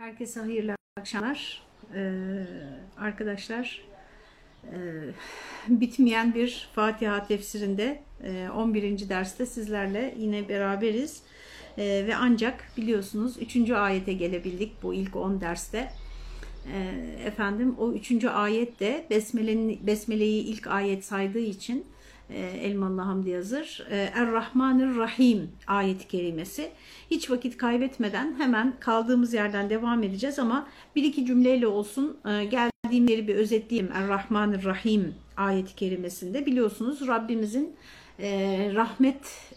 Herkese hayırlı akşamlar. Ee, arkadaşlar e, bitmeyen bir Fatiha tefsirinde e, 11. derste sizlerle yine beraberiz. E, ve ancak biliyorsunuz 3. ayete gelebildik bu ilk 10 derste. E, efendim o 3. ayet de Besmele'yi ilk ayet saydığı için Elmalı Hamdi Yazır. E, Er-Rahmanir Rahim ayet-i kerimesi. Hiç vakit kaybetmeden hemen kaldığımız yerden devam edeceğiz ama bir iki cümleyle olsun e, geldiğim yeri bir özetleyeyim. Er-Rahmanir Rahim ayet-i kerimesinde biliyorsunuz Rabbimizin rahmet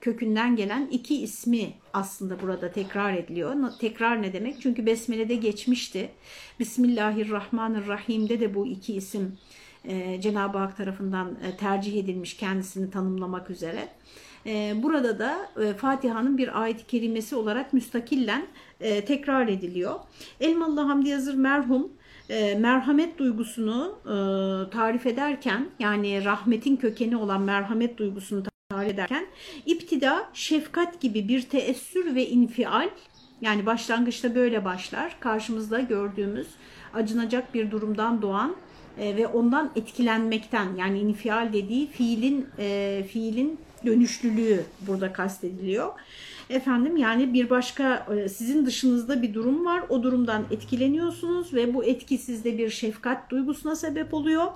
kökünden gelen iki ismi aslında burada tekrar ediliyor. Tekrar ne demek? Çünkü Besmele'de geçmişti. Bismillahirrahmanirrahim'de de bu iki isim Cenab-ı Hak tarafından tercih edilmiş kendisini tanımlamak üzere. Burada da Fatiha'nın bir ayet-i kerimesi olarak müstakillen tekrar ediliyor. Elmalı Hamdi Yazır merhum merhamet duygusunu tarif ederken yani rahmetin kökeni olan merhamet duygusunu tarif ederken iptida şefkat gibi bir teessür ve infial yani başlangıçta böyle başlar. Karşımızda gördüğümüz acınacak bir durumdan doğan ve ondan etkilenmekten yani infial dediği fiilin e, fiilin dönüşlülüğü burada kastediliyor. Efendim yani bir başka sizin dışınızda bir durum var. O durumdan etkileniyorsunuz ve bu etki sizde bir şefkat duygusuna sebep oluyor.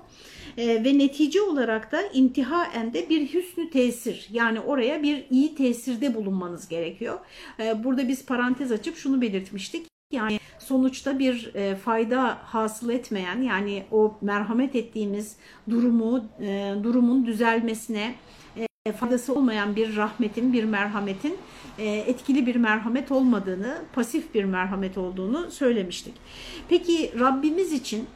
E, ve netice olarak da intihaen de bir hüsnü tesir yani oraya bir iyi tesirde bulunmanız gerekiyor. E, burada biz parantez açıp şunu belirtmiştik. Yani sonuçta bir e, fayda hasıl etmeyen yani o merhamet ettiğimiz durumu e, durumun düzelmesine e, faydası olmayan bir rahmetin, bir merhametin e, etkili bir merhamet olmadığını, pasif bir merhamet olduğunu söylemiştik. Peki Rabbimiz için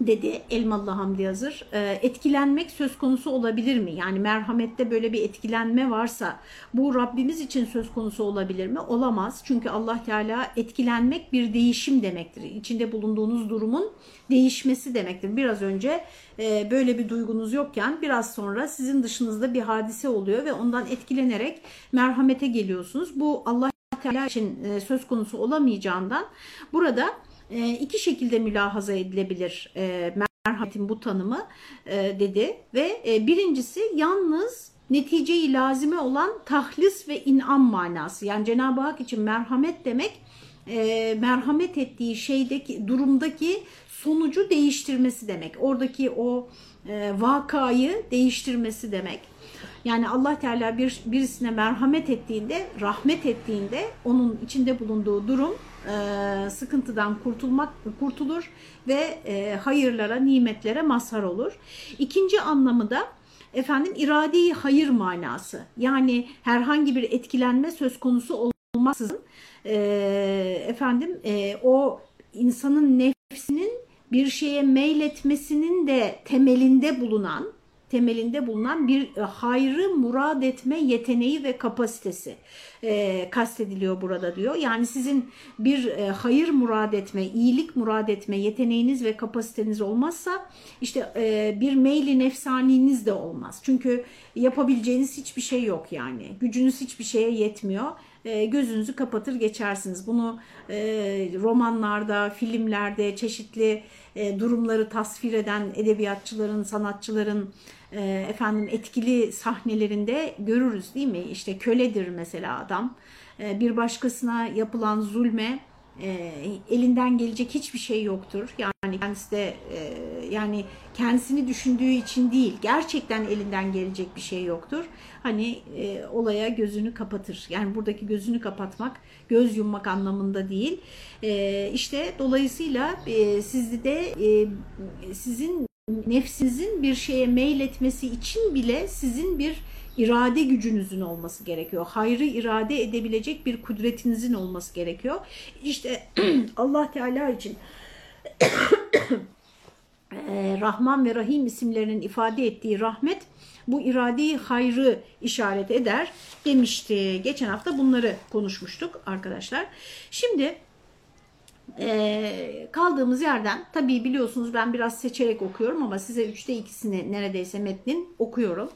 dedi Elmalı Hamdi Yazır. E, etkilenmek söz konusu olabilir mi? Yani merhamette böyle bir etkilenme varsa bu Rabbimiz için söz konusu olabilir mi? Olamaz. Çünkü Allah Teala etkilenmek bir değişim demektir. İçinde bulunduğunuz durumun değişmesi demektir. Biraz önce e, böyle bir duygunuz yokken biraz sonra sizin dışınızda bir hadise oluyor ve ondan etkilenerek merhamete geliyorsunuz. Bu Allah Teala için e, söz konusu olamayacağından burada iki şekilde mülahaza edilebilir merhametin bu tanımı dedi. Ve birincisi yalnız neticeyi lazime olan tahlis ve inam manası. Yani Cenab-ı Hak için merhamet demek merhamet ettiği şeydeki durumdaki sonucu değiştirmesi demek. Oradaki o vakayı değiştirmesi demek. Yani Allah Teala bir, birisine merhamet ettiğinde, rahmet ettiğinde onun içinde bulunduğu durum e, sıkıntıdan kurtulmak kurtulur ve e, hayırlara, nimetlere mazhar olur. İkinci anlamı da efendim iradi hayır manası. Yani herhangi bir etkilenme söz konusu olmaksızın e, efendim o insanın nefsinin bir şeye meyletmesinin de temelinde bulunan temelinde bulunan bir e, hayrı murad etme yeteneği ve kapasitesi e, kastediliyor burada diyor. Yani sizin bir e, hayır murad etme, iyilik murad etme yeteneğiniz ve kapasiteniz olmazsa işte e, bir meyli nefsaniniz de olmaz. Çünkü yapabileceğiniz hiçbir şey yok yani. Gücünüz hiçbir şeye yetmiyor e, gözünüzü kapatır geçersiniz. Bunu e, romanlarda, filmlerde çeşitli e, durumları tasvir eden edebiyatçıların, sanatçıların e, efendim etkili sahnelerinde görürüz değil mi? İşte köledir mesela adam. E, bir başkasına yapılan zulme e, elinden gelecek hiçbir şey yoktur. Yani kendisi de e, yani kendisini düşündüğü için değil, gerçekten elinden gelecek bir şey yoktur. Hani olaya gözünü kapatır. Yani buradaki gözünü kapatmak, göz yummak anlamında değil. E, işte dolayısıyla sizde e, sizin nefsinizin bir şeye meyletmesi için bile sizin bir irade gücünüzün olması gerekiyor. Hayrı irade edebilecek bir kudretinizin olması gerekiyor. İşte Allah Teala için Rahman ve Rahim isimlerinin ifade ettiği rahmet bu iradeyi hayrı işaret eder demişti. Geçen hafta bunları konuşmuştuk arkadaşlar. Şimdi e, kaldığımız yerden tabii biliyorsunuz ben biraz seçerek okuyorum ama size üçte ikisini neredeyse metnin okuyorum.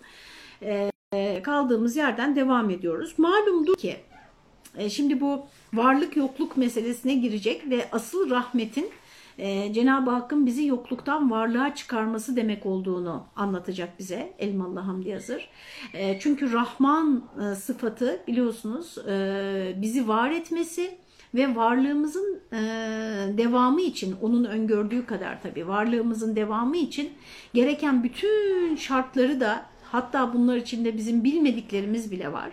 E, kaldığımız yerden devam ediyoruz. Malumdur ki E, şimdi bu varlık yokluk meselesine girecek ve asıl rahmetin e, Cenab-ı Hakk'ın bizi yokluktan varlığa çıkarması demek olduğunu anlatacak bize Elmalı Hamdi Yazır. E, çünkü Rahman e, sıfatı biliyorsunuz e, bizi var etmesi ve varlığımızın e, devamı için onun öngördüğü kadar tabii varlığımızın devamı için gereken bütün şartları da hatta bunlar içinde bizim bilmediklerimiz bile var.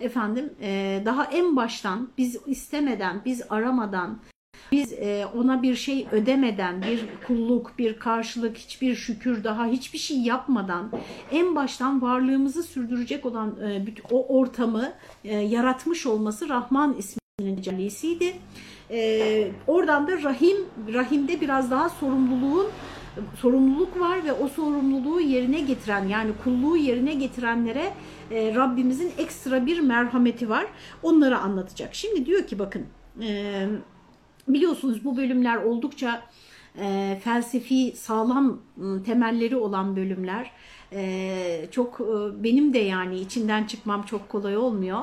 Efendim e, daha en baştan biz istemeden, biz aramadan, biz e, ona bir şey ödemeden, bir kulluk, bir karşılık, hiçbir şükür daha hiçbir şey yapmadan en baştan varlığımızı sürdürecek olan e, o ortamı e, yaratmış olması Rahman isminin tecellisiydi. Oradan da Rahim, Rahim'de biraz daha sorumluluğun sorumluluk var ve o sorumluluğu yerine getiren yani kulluğu yerine getirenlere Rabbimizin ekstra bir merhameti var. Onları anlatacak. Şimdi diyor ki bakın Biliyorsunuz bu bölümler oldukça e, felsefi sağlam ıı, temelleri olan bölümler. E, çok e, benim de yani içinden çıkmam çok kolay olmuyor.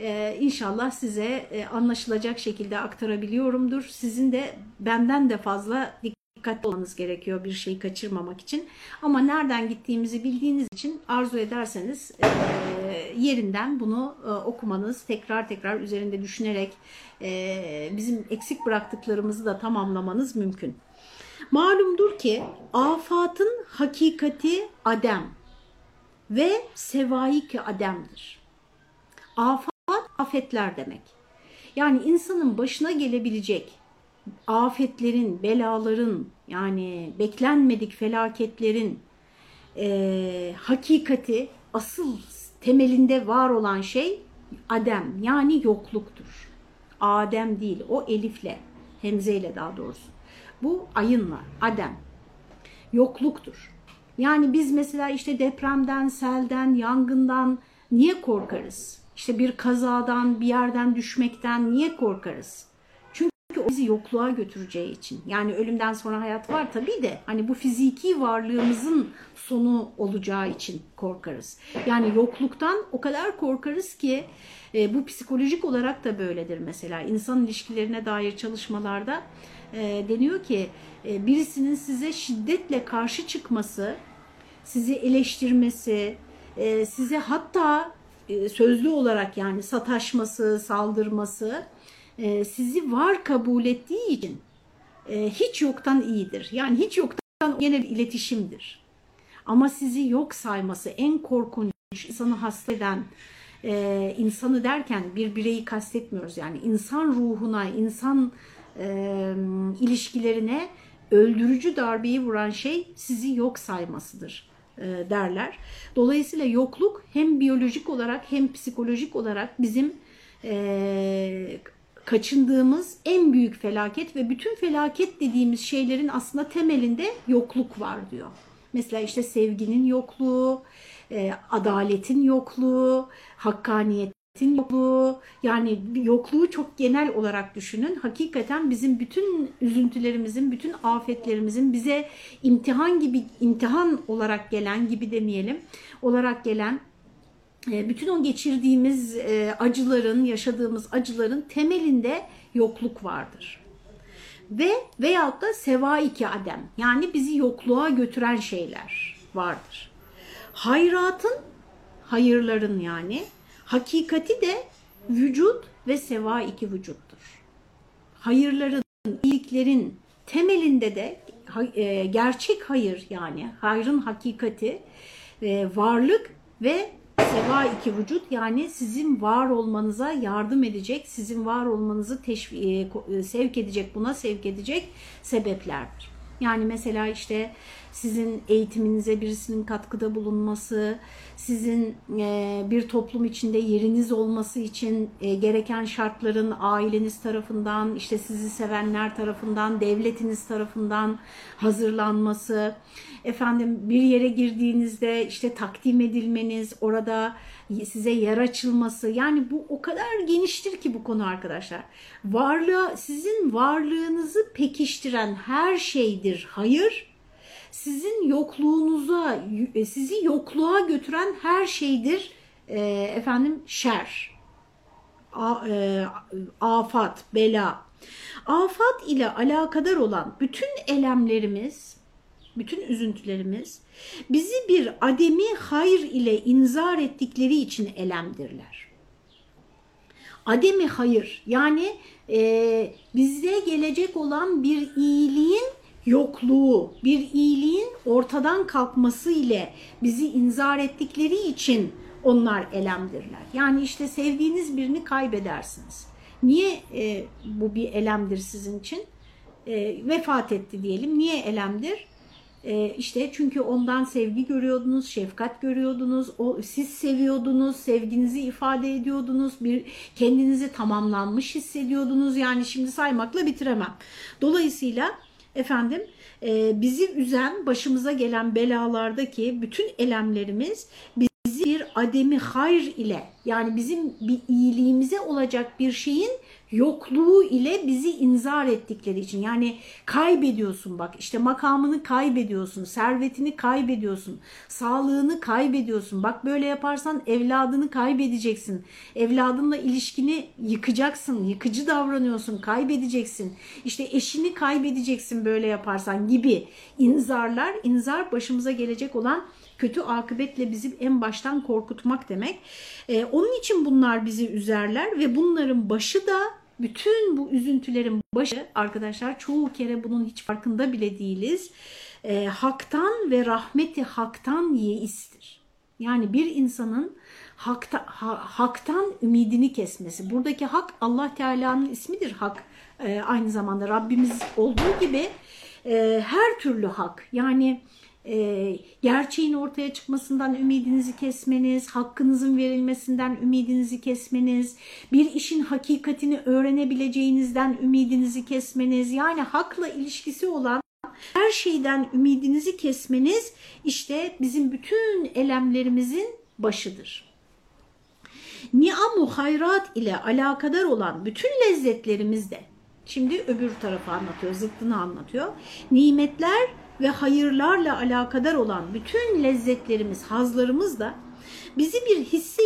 E, inşallah size e, anlaşılacak şekilde aktarabiliyorumdur. Sizin de benden de fazla dikkatli olmanız gerekiyor bir şeyi kaçırmamak için. Ama nereden gittiğimizi bildiğiniz için arzu ederseniz e, yerinden bunu okumanız, tekrar tekrar üzerinde düşünerek bizim eksik bıraktıklarımızı da tamamlamanız mümkün. Malumdur ki afatın hakikati adem ve sevaiki ademdir. Afat afetler demek. Yani insanın başına gelebilecek afetlerin, belaların yani beklenmedik felaketlerin e, hakikati asıl temelinde var olan şey adem yani yokluktur. Adem değil o elifle hemzeyle daha doğrusu. Bu ayınla adem yokluktur. Yani biz mesela işte depremden, selden, yangından niye korkarız? İşte bir kazadan, bir yerden düşmekten niye korkarız? Çünkü o bizi yokluğa götüreceği için. Yani ölümden sonra hayat var tabii de hani bu fiziki varlığımızın sonu olacağı için korkarız. Yani yokluktan o kadar korkarız ki e, bu psikolojik olarak da böyledir mesela. İnsan ilişkilerine dair çalışmalarda e, deniyor ki e, birisinin size şiddetle karşı çıkması, sizi eleştirmesi, e, size hatta e, sözlü olarak yani sataşması, saldırması e, sizi var kabul ettiği için e, hiç yoktan iyidir. Yani hiç yoktan yine bir iletişimdir. Ama sizi yok sayması en korkunç, insanı hasta eden, e, insanı derken bir bireyi kastetmiyoruz. Yani insan ruhuna, insan ilişkilerine öldürücü darbeyi vuran şey sizi yok saymasıdır derler. Dolayısıyla yokluk hem biyolojik olarak hem psikolojik olarak bizim kaçındığımız en büyük felaket ve bütün felaket dediğimiz şeylerin aslında temelinde yokluk var diyor. Mesela işte sevginin yokluğu, e, adaletin yokluğu, hakkaniyetin yokluğu yani yokluğu çok genel olarak düşünün. Hakikaten bizim bütün üzüntülerimizin, bütün afetlerimizin bize imtihan gibi imtihan olarak gelen gibi demeyelim olarak gelen e, bütün o geçirdiğimiz e, acıların, yaşadığımız acıların temelinde yokluk vardır. Ve veyahut da seva iki adem yani bizi yokluğa götüren şeyler vardır. Hayratın, hayırların yani hakikati de vücut ve seva iki vücuttur. Hayırların, iyiliklerin temelinde de e, gerçek hayır yani hayrın hakikati, varlık ve seva iki vücut yani sizin var olmanıza yardım edecek, sizin var olmanızı teşvi- e, sevk edecek, buna sevk edecek sebeplerdir. Yani mesela işte sizin eğitiminize birisinin katkıda bulunması, sizin e, bir toplum içinde yeriniz olması için e, gereken şartların aileniz tarafından, işte sizi sevenler tarafından, devletiniz tarafından hazırlanması, efendim bir yere girdiğinizde işte takdim edilmeniz, orada size yer açılması. Yani bu o kadar geniştir ki bu konu arkadaşlar. Varlığa, sizin varlığınızı pekiştiren her şeydir hayır sizin yokluğunuza, e, sizi yokluğa götüren her şeydir e, efendim şer. e, afat, bela. Afat ile alakadar olan bütün elemlerimiz, bütün üzüntülerimiz bizi bir ademi hayır ile inzar ettikleri için elemdirler. Ademi hayır yani e, bize gelecek olan bir iyiliğin yokluğu, bir iyiliğin ortadan kalkması ile bizi inzar ettikleri için onlar elemdirler. Yani işte sevdiğiniz birini kaybedersiniz. Niye e, bu bir elemdir sizin için? E, vefat etti diyelim. Niye elemdir? E, işte çünkü ondan sevgi görüyordunuz, şefkat görüyordunuz, o, siz seviyordunuz, sevginizi ifade ediyordunuz, bir kendinizi tamamlanmış hissediyordunuz. Yani şimdi saymakla bitiremem. Dolayısıyla efendim e, bizi üzen, başımıza gelen belalardaki bütün elemlerimiz bizi bir ademi hayır ile yani bizim bir iyiliğimize olacak bir şeyin yokluğu ile bizi inzar ettikleri için yani kaybediyorsun bak işte makamını kaybediyorsun, servetini kaybediyorsun, sağlığını kaybediyorsun. Bak böyle yaparsan evladını kaybedeceksin. Evladınla ilişkini yıkacaksın, yıkıcı davranıyorsun, kaybedeceksin. İşte eşini kaybedeceksin böyle yaparsan gibi inzarlar, inzar başımıza gelecek olan kötü akıbetle bizi en baştan korkutmak demek. Ee, onun için bunlar bizi üzerler ve bunların başı da bütün bu üzüntülerin başı arkadaşlar çoğu kere bunun hiç farkında bile değiliz. E, haktan ve rahmeti haktan yeistir. Yani bir insanın hakta, ha, haktan ümidini kesmesi. Buradaki hak Allah Teala'nın ismidir hak. E, aynı zamanda Rabbimiz olduğu gibi e, her türlü hak. Yani e, gerçeğin ortaya çıkmasından ümidinizi kesmeniz, hakkınızın verilmesinden ümidinizi kesmeniz, bir işin hakikatini öğrenebileceğinizden ümidinizi kesmeniz, yani hakla ilişkisi olan her şeyden ümidinizi kesmeniz işte bizim bütün elemlerimizin başıdır. Ni'amu hayrat ile alakadar olan bütün lezzetlerimiz de, şimdi öbür tarafı anlatıyor, zıttını anlatıyor. Nimetler ve hayırlarla alakadar olan bütün lezzetlerimiz, hazlarımız da bizi bir hisse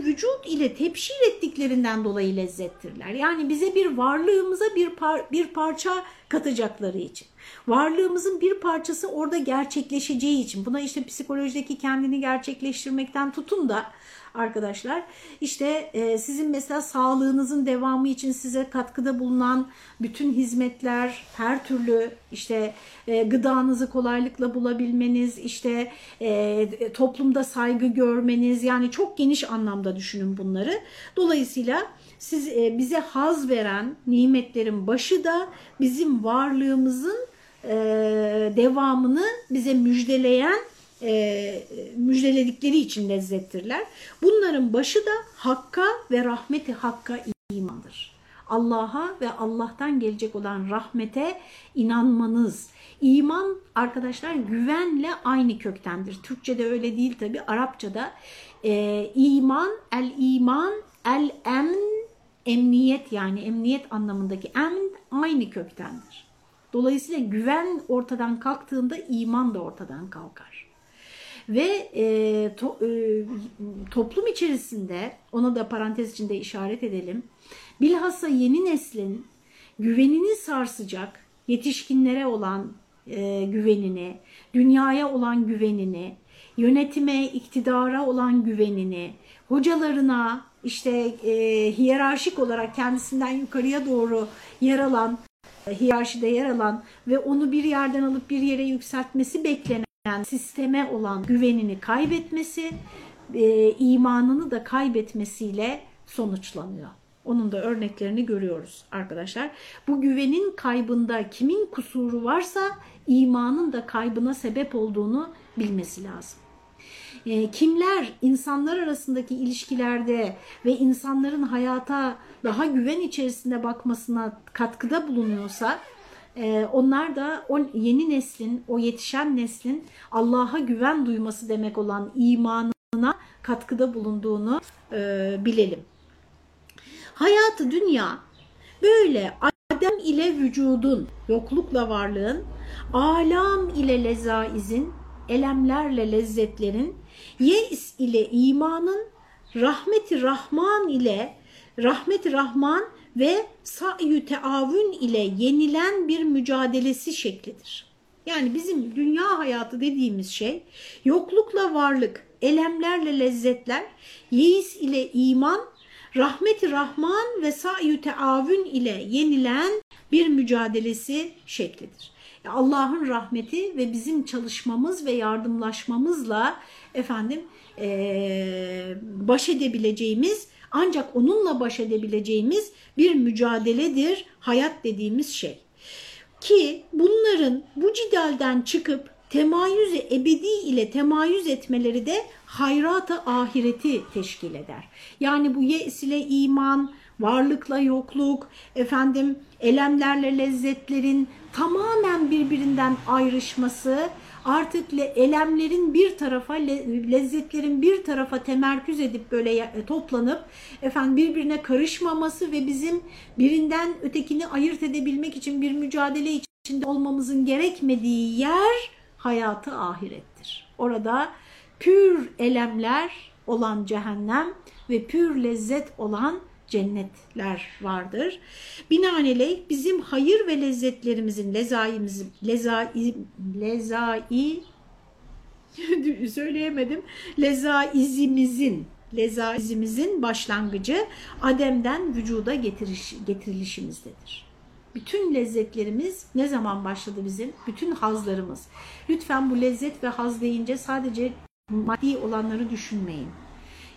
vücut ile tepşir ettiklerinden dolayı lezzettirler. Yani bize bir varlığımıza bir, par bir parça katacakları için. Varlığımızın bir parçası orada gerçekleşeceği için. Buna işte psikolojideki kendini gerçekleştirmekten tutun da arkadaşlar. İşte e, sizin mesela sağlığınızın devamı için size katkıda bulunan bütün hizmetler, her türlü işte e, gıdanızı kolaylıkla bulabilmeniz, işte e, toplumda saygı görmeniz yani çok geniş anlamda düşünün bunları. Dolayısıyla siz e, bize haz veren nimetlerin başı da bizim varlığımızın e, devamını bize müjdeleyen e, müjdeledikleri için lezzettirler. Bunların başı da hakka ve rahmeti hakka imandır. Allah'a ve Allah'tan gelecek olan rahmete inanmanız. İman arkadaşlar güvenle aynı köktendir. Türkçe'de öyle değil tabi. Arapça'da e, iman, el iman, el emn, emniyet yani emniyet anlamındaki emn aynı köktendir. Dolayısıyla güven ortadan kalktığında iman da ortadan kalkar. Ve e, to, e, toplum içerisinde ona da parantez içinde işaret edelim. Bilhassa yeni neslin güvenini sarsacak yetişkinlere olan e, güvenini, dünyaya olan güvenini, yönetime, iktidara olan güvenini, hocalarına işte e, hiyerarşik olarak kendisinden yukarıya doğru yer alan, hiyerarşide yer alan ve onu bir yerden alıp bir yere yükseltmesi beklenen yani sisteme olan güvenini kaybetmesi, e, imanını da kaybetmesiyle sonuçlanıyor. Onun da örneklerini görüyoruz arkadaşlar. Bu güvenin kaybında kimin kusuru varsa imanın da kaybına sebep olduğunu bilmesi lazım. E, kimler insanlar arasındaki ilişkilerde ve insanların hayata daha güven içerisinde bakmasına katkıda bulunuyorsa ee, onlar da o yeni neslin, o yetişen neslin Allah'a güven duyması demek olan imanına katkıda bulunduğunu e, bilelim. Hayatı dünya böyle adem ile vücudun, yoklukla varlığın, alam ile lezaizin, elemlerle lezzetlerin, yeis ile imanın, rahmeti rahman ile rahmet Rahman ve sa'yü teavün ile yenilen bir mücadelesi şeklidir. Yani bizim dünya hayatı dediğimiz şey yoklukla varlık, elemlerle lezzetler, yeis ile iman, rahmeti Rahman ve sa'yü teavün ile yenilen bir mücadelesi şeklidir. Allah'ın rahmeti ve bizim çalışmamız ve yardımlaşmamızla efendim ee, baş edebileceğimiz ancak onunla baş edebileceğimiz bir mücadeledir hayat dediğimiz şey. Ki bunların bu cidalden çıkıp temayüz ebedi ile temayüz etmeleri de hayratı ahireti teşkil eder. Yani bu yes ile iman, varlıkla yokluk, efendim elemlerle lezzetlerin tamamen birbirinden ayrışması, artık elemlerin bir tarafa, lezzetlerin bir tarafa temerküz edip böyle toplanıp efendim birbirine karışmaması ve bizim birinden ötekini ayırt edebilmek için bir mücadele içinde olmamızın gerekmediği yer hayatı ahirettir. Orada pür elemler olan cehennem ve pür lezzet olan cennetler vardır. Binaenaleyh bizim hayır ve lezzetlerimizin lezaimizin lezai lezai söyleyemedim. Lezaizimizin lezaizimizin başlangıcı Adem'den vücuda getiriş, getirilişimizdedir. Bütün lezzetlerimiz ne zaman başladı bizim? Bütün hazlarımız. Lütfen bu lezzet ve haz deyince sadece maddi olanları düşünmeyin.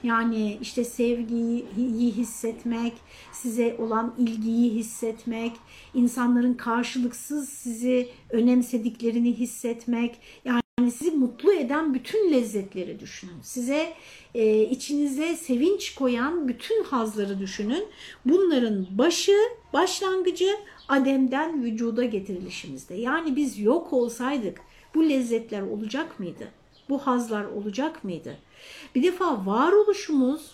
Yani işte sevgiyi hissetmek, size olan ilgiyi hissetmek, insanların karşılıksız sizi önemsediklerini hissetmek, yani sizi mutlu eden bütün lezzetleri düşünün. Size e, içinize sevinç koyan bütün hazları düşünün. Bunların başı, başlangıcı Adem'den vücuda getirilişimizde. Yani biz yok olsaydık bu lezzetler olacak mıydı? Bu hazlar olacak mıydı? Bir defa varoluşumuz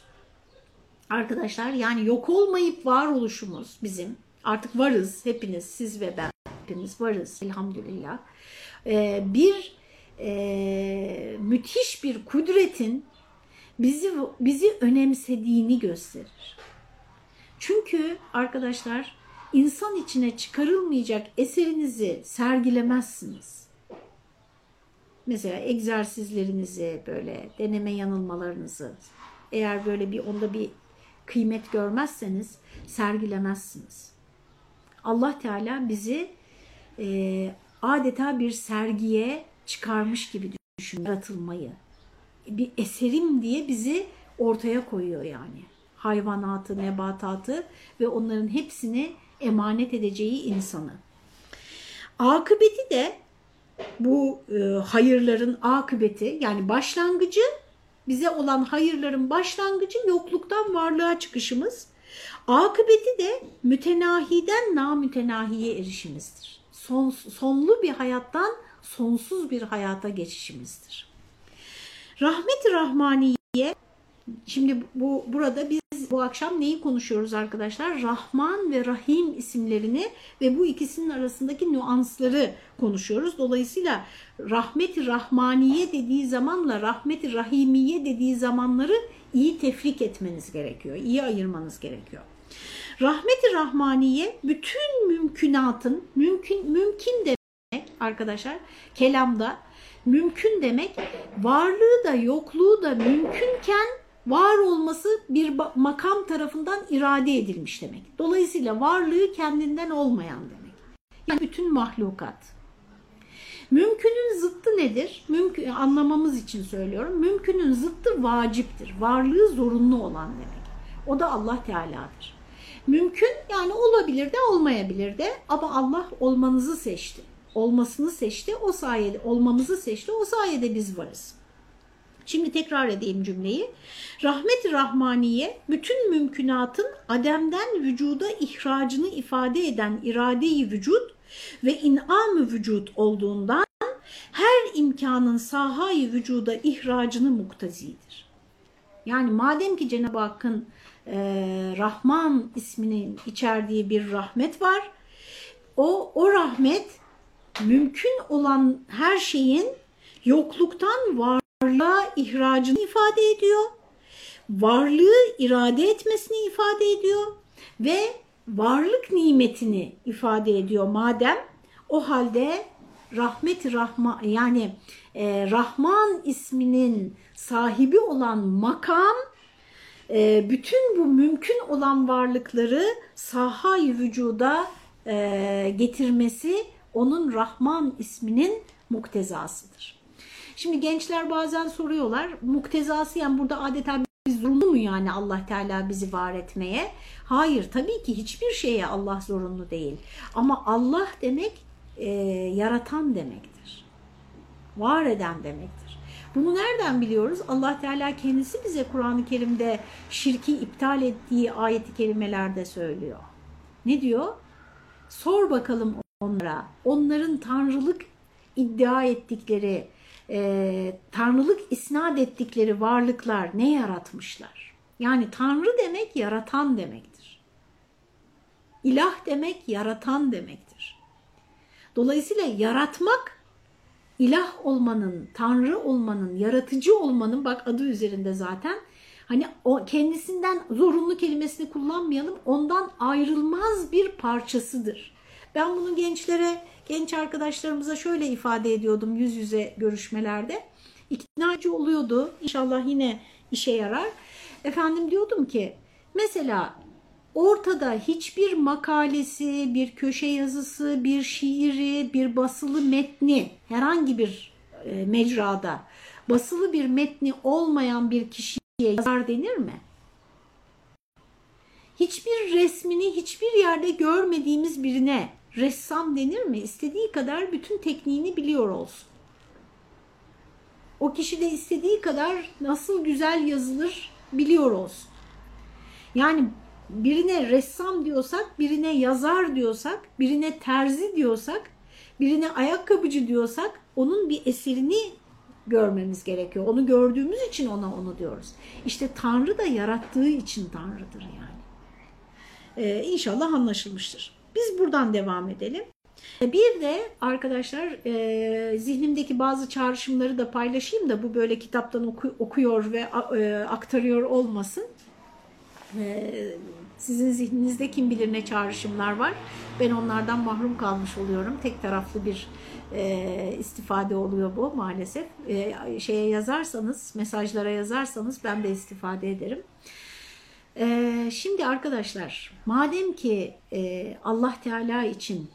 arkadaşlar yani yok olmayıp varoluşumuz bizim artık varız hepiniz siz ve ben hepimiz varız elhamdülillah. Ee, bir e, müthiş bir kudretin bizi bizi önemsediğini gösterir. Çünkü arkadaşlar insan içine çıkarılmayacak eserinizi sergilemezsiniz. Mesela egzersizlerinizi böyle deneme yanılmalarınızı eğer böyle bir onda bir kıymet görmezseniz sergilemezsiniz. Allah Teala bizi e, adeta bir sergiye çıkarmış gibi düşün, yaratılmayı. Bir eserim diye bizi ortaya koyuyor yani. Hayvanatı, nebatatı ve onların hepsini emanet edeceği insanı. Akıbeti de bu e, hayırların akıbeti yani başlangıcı bize olan hayırların başlangıcı yokluktan varlığa çıkışımız. Akıbeti de mütenahiden namütenahiye erişimizdir. Son, sonlu bir hayattan sonsuz bir hayata geçişimizdir. Rahmet-i Rahmaniye Şimdi bu burada biz bu akşam neyi konuşuyoruz arkadaşlar? Rahman ve Rahim isimlerini ve bu ikisinin arasındaki nüansları konuşuyoruz. Dolayısıyla rahmeti rahmaniye dediği zamanla rahmeti rahimiye dediği zamanları iyi tefrik etmeniz gerekiyor. iyi ayırmanız gerekiyor. Rahmeti rahmaniye bütün mümkünatın mümkün mümkün demek arkadaşlar kelamda mümkün demek varlığı da yokluğu da mümkünken var olması bir makam tarafından irade edilmiş demek. Dolayısıyla varlığı kendinden olmayan demek. Yani bütün mahlukat. Mümkünün zıttı nedir? Mümkün anlamamız için söylüyorum. Mümkünün zıttı vaciptir. Varlığı zorunlu olan demek. O da Allah Teala'dır. Mümkün yani olabilir de olmayabilir de ama Allah olmanızı seçti. Olmasını seçti. O sayede olmamızı seçti. O sayede biz varız. Şimdi tekrar edeyim cümleyi. Rahmet-i Rahmaniye bütün mümkünatın Adem'den vücuda ihracını ifade eden irade-i vücut ve inam-ı vücut olduğundan her imkanın sahayı vücuda ihracını muktazidir. Yani madem ki Cenab-ı Hakk'ın e, Rahman isminin içerdiği bir rahmet var, o, o rahmet mümkün olan her şeyin yokluktan var varlığa ihracını ifade ediyor. varlığı irade etmesini ifade ediyor ve varlık nimetini ifade ediyor madem o halde rahmet rahma yani e, Rahman isminin sahibi olan makam e, bütün bu mümkün olan varlıkları sahayı vücuda e, getirmesi onun Rahman isminin muktezasıdır. Şimdi gençler bazen soruyorlar muktezası yani burada adeta biz zorunlu mu yani Allah Teala bizi var etmeye? Hayır tabii ki hiçbir şeye Allah zorunlu değil. Ama Allah demek e, yaratan demektir. Var eden demektir. Bunu nereden biliyoruz? Allah Teala kendisi bize Kur'an-ı Kerim'de şirki iptal ettiği ayeti kelimelerde söylüyor. Ne diyor? Sor bakalım onlara. Onların tanrılık iddia ettikleri, e, tanrılık isnat ettikleri varlıklar ne yaratmışlar? Yani tanrı demek yaratan demektir. İlah demek yaratan demektir. Dolayısıyla yaratmak ilah olmanın, tanrı olmanın, yaratıcı olmanın bak adı üzerinde zaten hani o kendisinden zorunlu kelimesini kullanmayalım. Ondan ayrılmaz bir parçasıdır. Ben bunu gençlere, genç arkadaşlarımıza şöyle ifade ediyordum yüz yüze görüşmelerde. İknacı oluyordu. İnşallah yine işe yarar. Efendim diyordum ki mesela ortada hiçbir makalesi, bir köşe yazısı, bir şiiri, bir basılı metni herhangi bir e, mecrada basılı bir metni olmayan bir kişiye yazar denir mi? Hiçbir resmini hiçbir yerde görmediğimiz birine ressam denir mi? İstediği kadar bütün tekniğini biliyor olsun. O kişi de istediği kadar nasıl güzel yazılır biliyor olsun. Yani birine ressam diyorsak, birine yazar diyorsak, birine terzi diyorsak, birine ayakkabıcı diyorsak onun bir eserini görmemiz gerekiyor. Onu gördüğümüz için ona onu diyoruz. İşte Tanrı da yarattığı için Tanrı'dır yani. Ee, inşallah anlaşılmıştır. Biz buradan devam edelim. Bir de arkadaşlar e, zihnimdeki bazı çağrışımları da paylaşayım da bu böyle kitaptan oku, okuyor ve e, aktarıyor olmasın. E, sizin zihninizde kim bilir ne çağrışımlar var. Ben onlardan mahrum kalmış oluyorum. Tek taraflı bir e, istifade oluyor bu maalesef. E, şeye yazarsanız, mesajlara yazarsanız ben de istifade ederim. E, şimdi arkadaşlar, madem ki e, Allah Teala için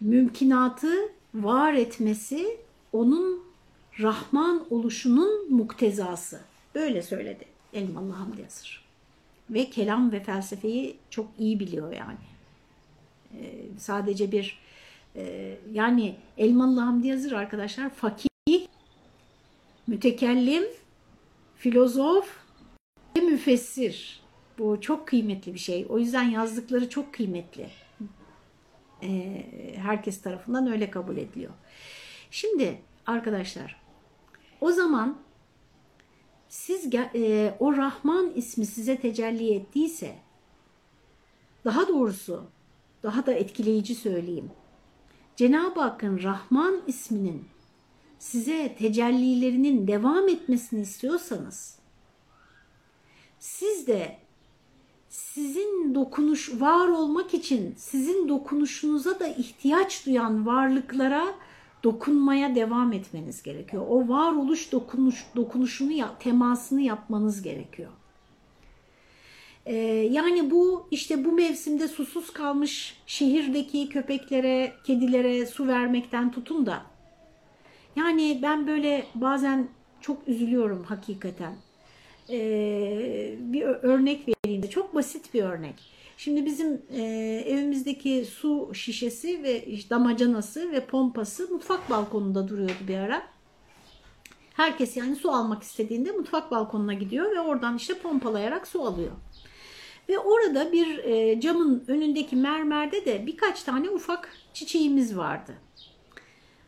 mümkünatı var etmesi onun Rahman oluşunun muktezası. Böyle söyledi Elmalı Hamdi Yazır. Ve kelam ve felsefeyi çok iyi biliyor yani. Ee, sadece bir e, yani Elmalı Hamdi Yazır arkadaşlar fakih, mütekellim, filozof müfessir. Bu çok kıymetli bir şey. O yüzden yazdıkları çok kıymetli. Ee, herkes tarafından öyle kabul ediliyor. Şimdi arkadaşlar o zaman siz e, o Rahman ismi size tecelli ettiyse daha doğrusu daha da etkileyici söyleyeyim. Cenab-ı Hakk'ın Rahman isminin size tecellilerinin devam etmesini istiyorsanız siz de sizin dokunuş var olmak için sizin dokunuşunuza da ihtiyaç duyan varlıklara dokunmaya devam etmeniz gerekiyor. O varoluş dokunuş, dokunuşunu, temasını yapmanız gerekiyor. Ee, yani bu işte bu mevsimde susuz kalmış şehirdeki köpeklere, kedilere su vermekten tutun da yani ben böyle bazen çok üzülüyorum hakikaten. Ee, bir örnek vereyim de çok basit bir örnek. Şimdi bizim e, evimizdeki su şişesi ve damacanası ve pompası mutfak balkonunda duruyordu bir ara. Herkes yani su almak istediğinde mutfak balkonuna gidiyor ve oradan işte pompalayarak su alıyor. Ve orada bir e, camın önündeki mermerde de birkaç tane ufak çiçeğimiz vardı.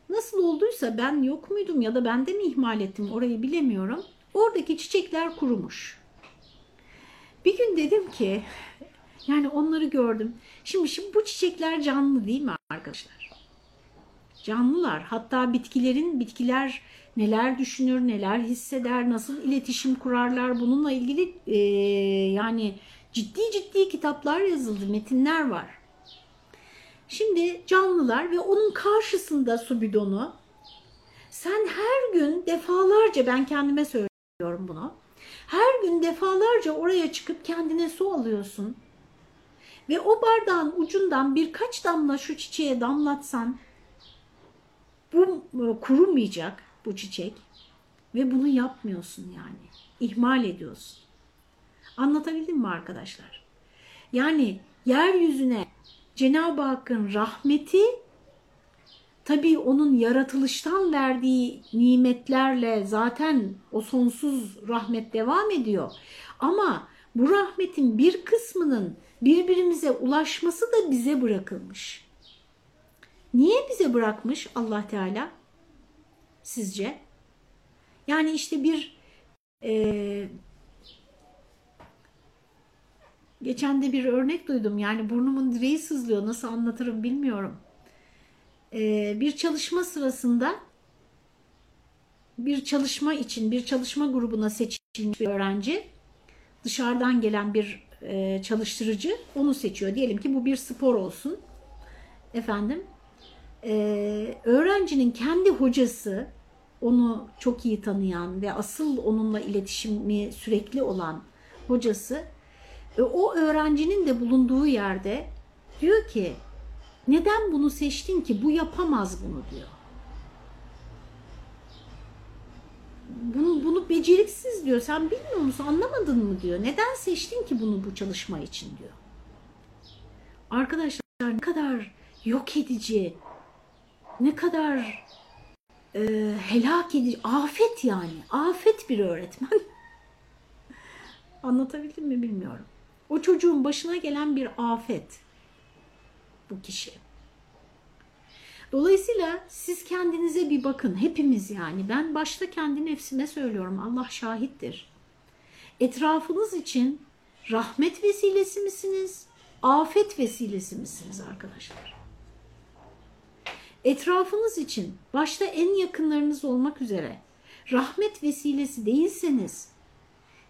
Nasıl olduysa ben yok muydum ya da ben de mi ihmal ettim orayı bilemiyorum. Oradaki çiçekler kurumuş. Bir gün dedim ki yani onları gördüm. Şimdi, şimdi bu çiçekler canlı değil mi arkadaşlar? Canlılar. Hatta bitkilerin bitkiler neler düşünür, neler hisseder, nasıl iletişim kurarlar bununla ilgili e, yani ciddi ciddi kitaplar yazıldı, metinler var. Şimdi canlılar ve onun karşısında su bidonu sen her gün defalarca ben kendime söylüyorum bunu. Her gün defalarca oraya çıkıp kendine su alıyorsun. Ve o bardağın ucundan birkaç damla şu çiçeğe damlatsan bu e, kurumayacak bu çiçek ve bunu yapmıyorsun yani. İhmal ediyorsun. Anlatabildim mi arkadaşlar? Yani yeryüzüne Cenab-ı Hakk'ın rahmeti tabii onun yaratılıştan verdiği nimetlerle zaten o sonsuz rahmet devam ediyor. Ama bu rahmetin bir kısmının birbirimize ulaşması da bize bırakılmış. Niye bize bırakmış Allah Teala? Sizce? Yani işte bir e, geçen de bir örnek duydum. Yani burnumun direği sızlıyor. Nasıl anlatırım bilmiyorum. E, bir çalışma sırasında bir çalışma için bir çalışma grubuna seçilmiş bir öğrenci dışarıdan gelen bir e, çalıştırıcı onu seçiyor. Diyelim ki bu bir spor olsun. Efendim e, öğrencinin kendi hocası onu çok iyi tanıyan ve asıl onunla iletişimi sürekli olan hocası o öğrencinin de bulunduğu yerde diyor ki neden bunu seçtin ki bu yapamaz bunu diyor. Bunu, bunu beceriksiz diyor. Sen bilmiyor musun anlamadın mı diyor. Neden seçtin ki bunu bu çalışma için diyor. Arkadaşlar ne kadar yok edici, ne kadar e, helak edici, afet yani. Afet bir öğretmen. Anlatabildim mi bilmiyorum. O çocuğun başına gelen bir afet bu kişi. Dolayısıyla siz kendinize bir bakın. Hepimiz yani. Ben başta kendi nefsime söylüyorum. Allah şahittir. Etrafınız için rahmet vesilesi misiniz? Afet vesilesi misiniz arkadaşlar? Etrafınız için başta en yakınlarınız olmak üzere rahmet vesilesi değilseniz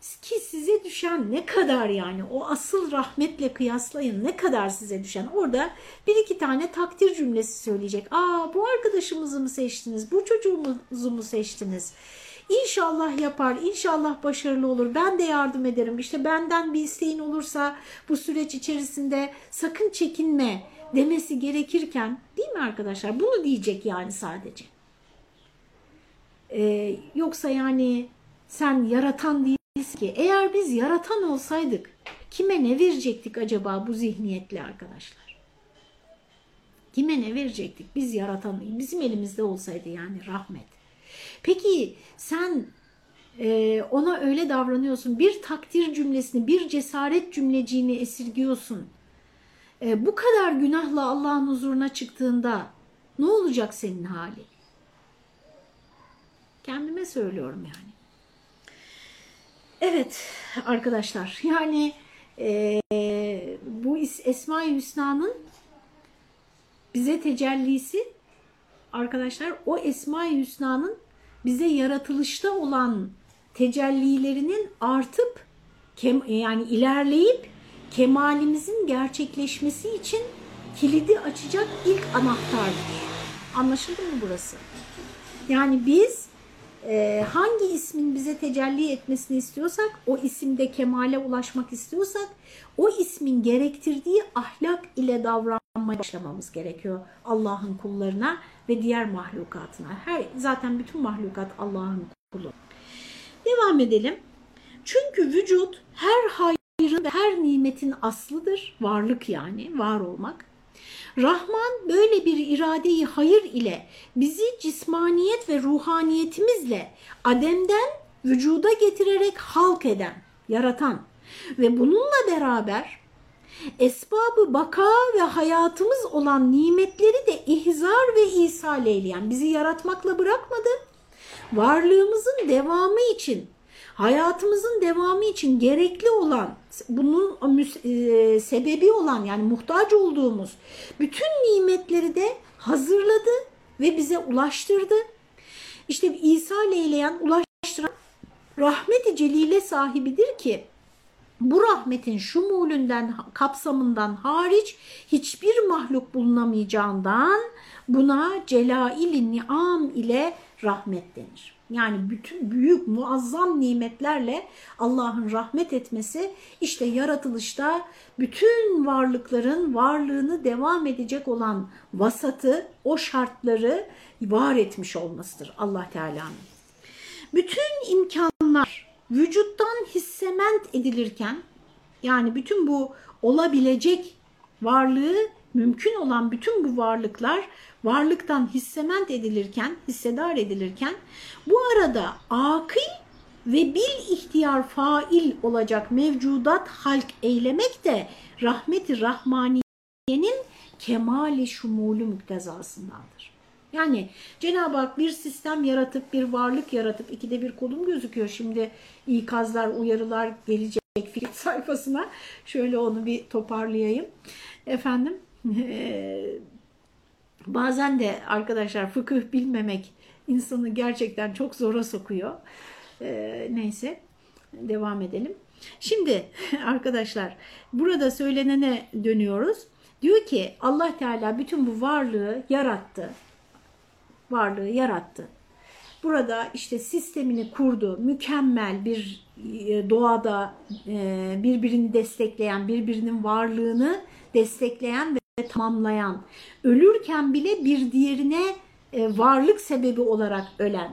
ki size düşen ne kadar yani o asıl rahmetle kıyaslayın ne kadar size düşen orada bir iki tane takdir cümlesi söyleyecek. Aa bu arkadaşımızı mı seçtiniz bu çocuğumuzu mu seçtiniz? İnşallah yapar, inşallah başarılı olur. Ben de yardım ederim. İşte benden bir isteğin olursa bu süreç içerisinde sakın çekinme demesi gerekirken değil mi arkadaşlar? Bunu diyecek yani sadece. Ee, yoksa yani sen yaratan değil ki eğer biz yaratan olsaydık kime ne verecektik acaba bu zihniyetle arkadaşlar? Kime ne verecektik? Biz yaratan, bizim elimizde olsaydı yani rahmet. Peki sen e, ona öyle davranıyorsun, bir takdir cümlesini, bir cesaret cümleciğini esirgiyorsun. E, bu kadar günahla Allah'ın huzuruna çıktığında ne olacak senin hali? Kendime söylüyorum yani. Evet arkadaşlar yani e, bu Esma-i Hüsna'nın bize tecellisi arkadaşlar o Esma-i Hüsna'nın bize yaratılışta olan tecellilerinin artıp yani ilerleyip kemalimizin gerçekleşmesi için kilidi açacak ilk anahtardır. Anlaşıldı mı burası? Yani biz e, hangi ismin bize tecelli etmesini istiyorsak, o isimde kemale ulaşmak istiyorsak, o ismin gerektirdiği ahlak ile davranmaya başlamamız gerekiyor Allah'ın kullarına ve diğer mahlukatına. Her zaten bütün mahlukat Allah'ın kulu. Devam edelim. Çünkü vücut her hayrın ve her nimetin aslıdır. Varlık yani, var olmak. Rahman böyle bir iradeyi hayır ile bizi cismaniyet ve ruhaniyetimizle ademden vücuda getirerek halk eden, yaratan ve bununla beraber esbabı baka ve hayatımız olan nimetleri de ihzar ve ihsal eyleyen bizi yaratmakla bırakmadı. Varlığımızın devamı için hayatımızın devamı için gerekli olan, bunun e, sebebi olan yani muhtaç olduğumuz bütün nimetleri de hazırladı ve bize ulaştırdı. İşte İsa leyleyen, ulaştıran rahmeti celile sahibidir ki bu rahmetin şumulünden, kapsamından hariç hiçbir mahluk bulunamayacağından buna celail niam ile rahmet denir. Yani bütün büyük muazzam nimetlerle Allah'ın rahmet etmesi işte yaratılışta bütün varlıkların varlığını devam edecek olan vasatı, o şartları var etmiş olmasıdır Allah Teala'nın. Bütün imkanlar vücuttan hissement edilirken yani bütün bu olabilecek varlığı mümkün olan bütün bu varlıklar varlıktan hissement edilirken, hissedar edilirken bu arada akıl ve bil ihtiyar fail olacak mevcudat halk eylemek de rahmeti rahmaniyenin kemali şumulü müktezasındandır. Yani Cenab-ı Hak bir sistem yaratıp bir varlık yaratıp ikide bir kolum gözüküyor. Şimdi ikazlar, uyarılar gelecek fikir sayfasına. Şöyle onu bir toparlayayım. Efendim bazen de arkadaşlar fıkıh bilmemek insanı gerçekten çok zora sokuyor. Neyse devam edelim. Şimdi arkadaşlar burada söylenene dönüyoruz. Diyor ki Allah Teala bütün bu varlığı yarattı varlığı yarattı. Burada işte sistemini kurdu. Mükemmel bir e, doğada e, birbirini destekleyen, birbirinin varlığını destekleyen ve tamamlayan, ölürken bile bir diğerine e, varlık sebebi olarak ölen,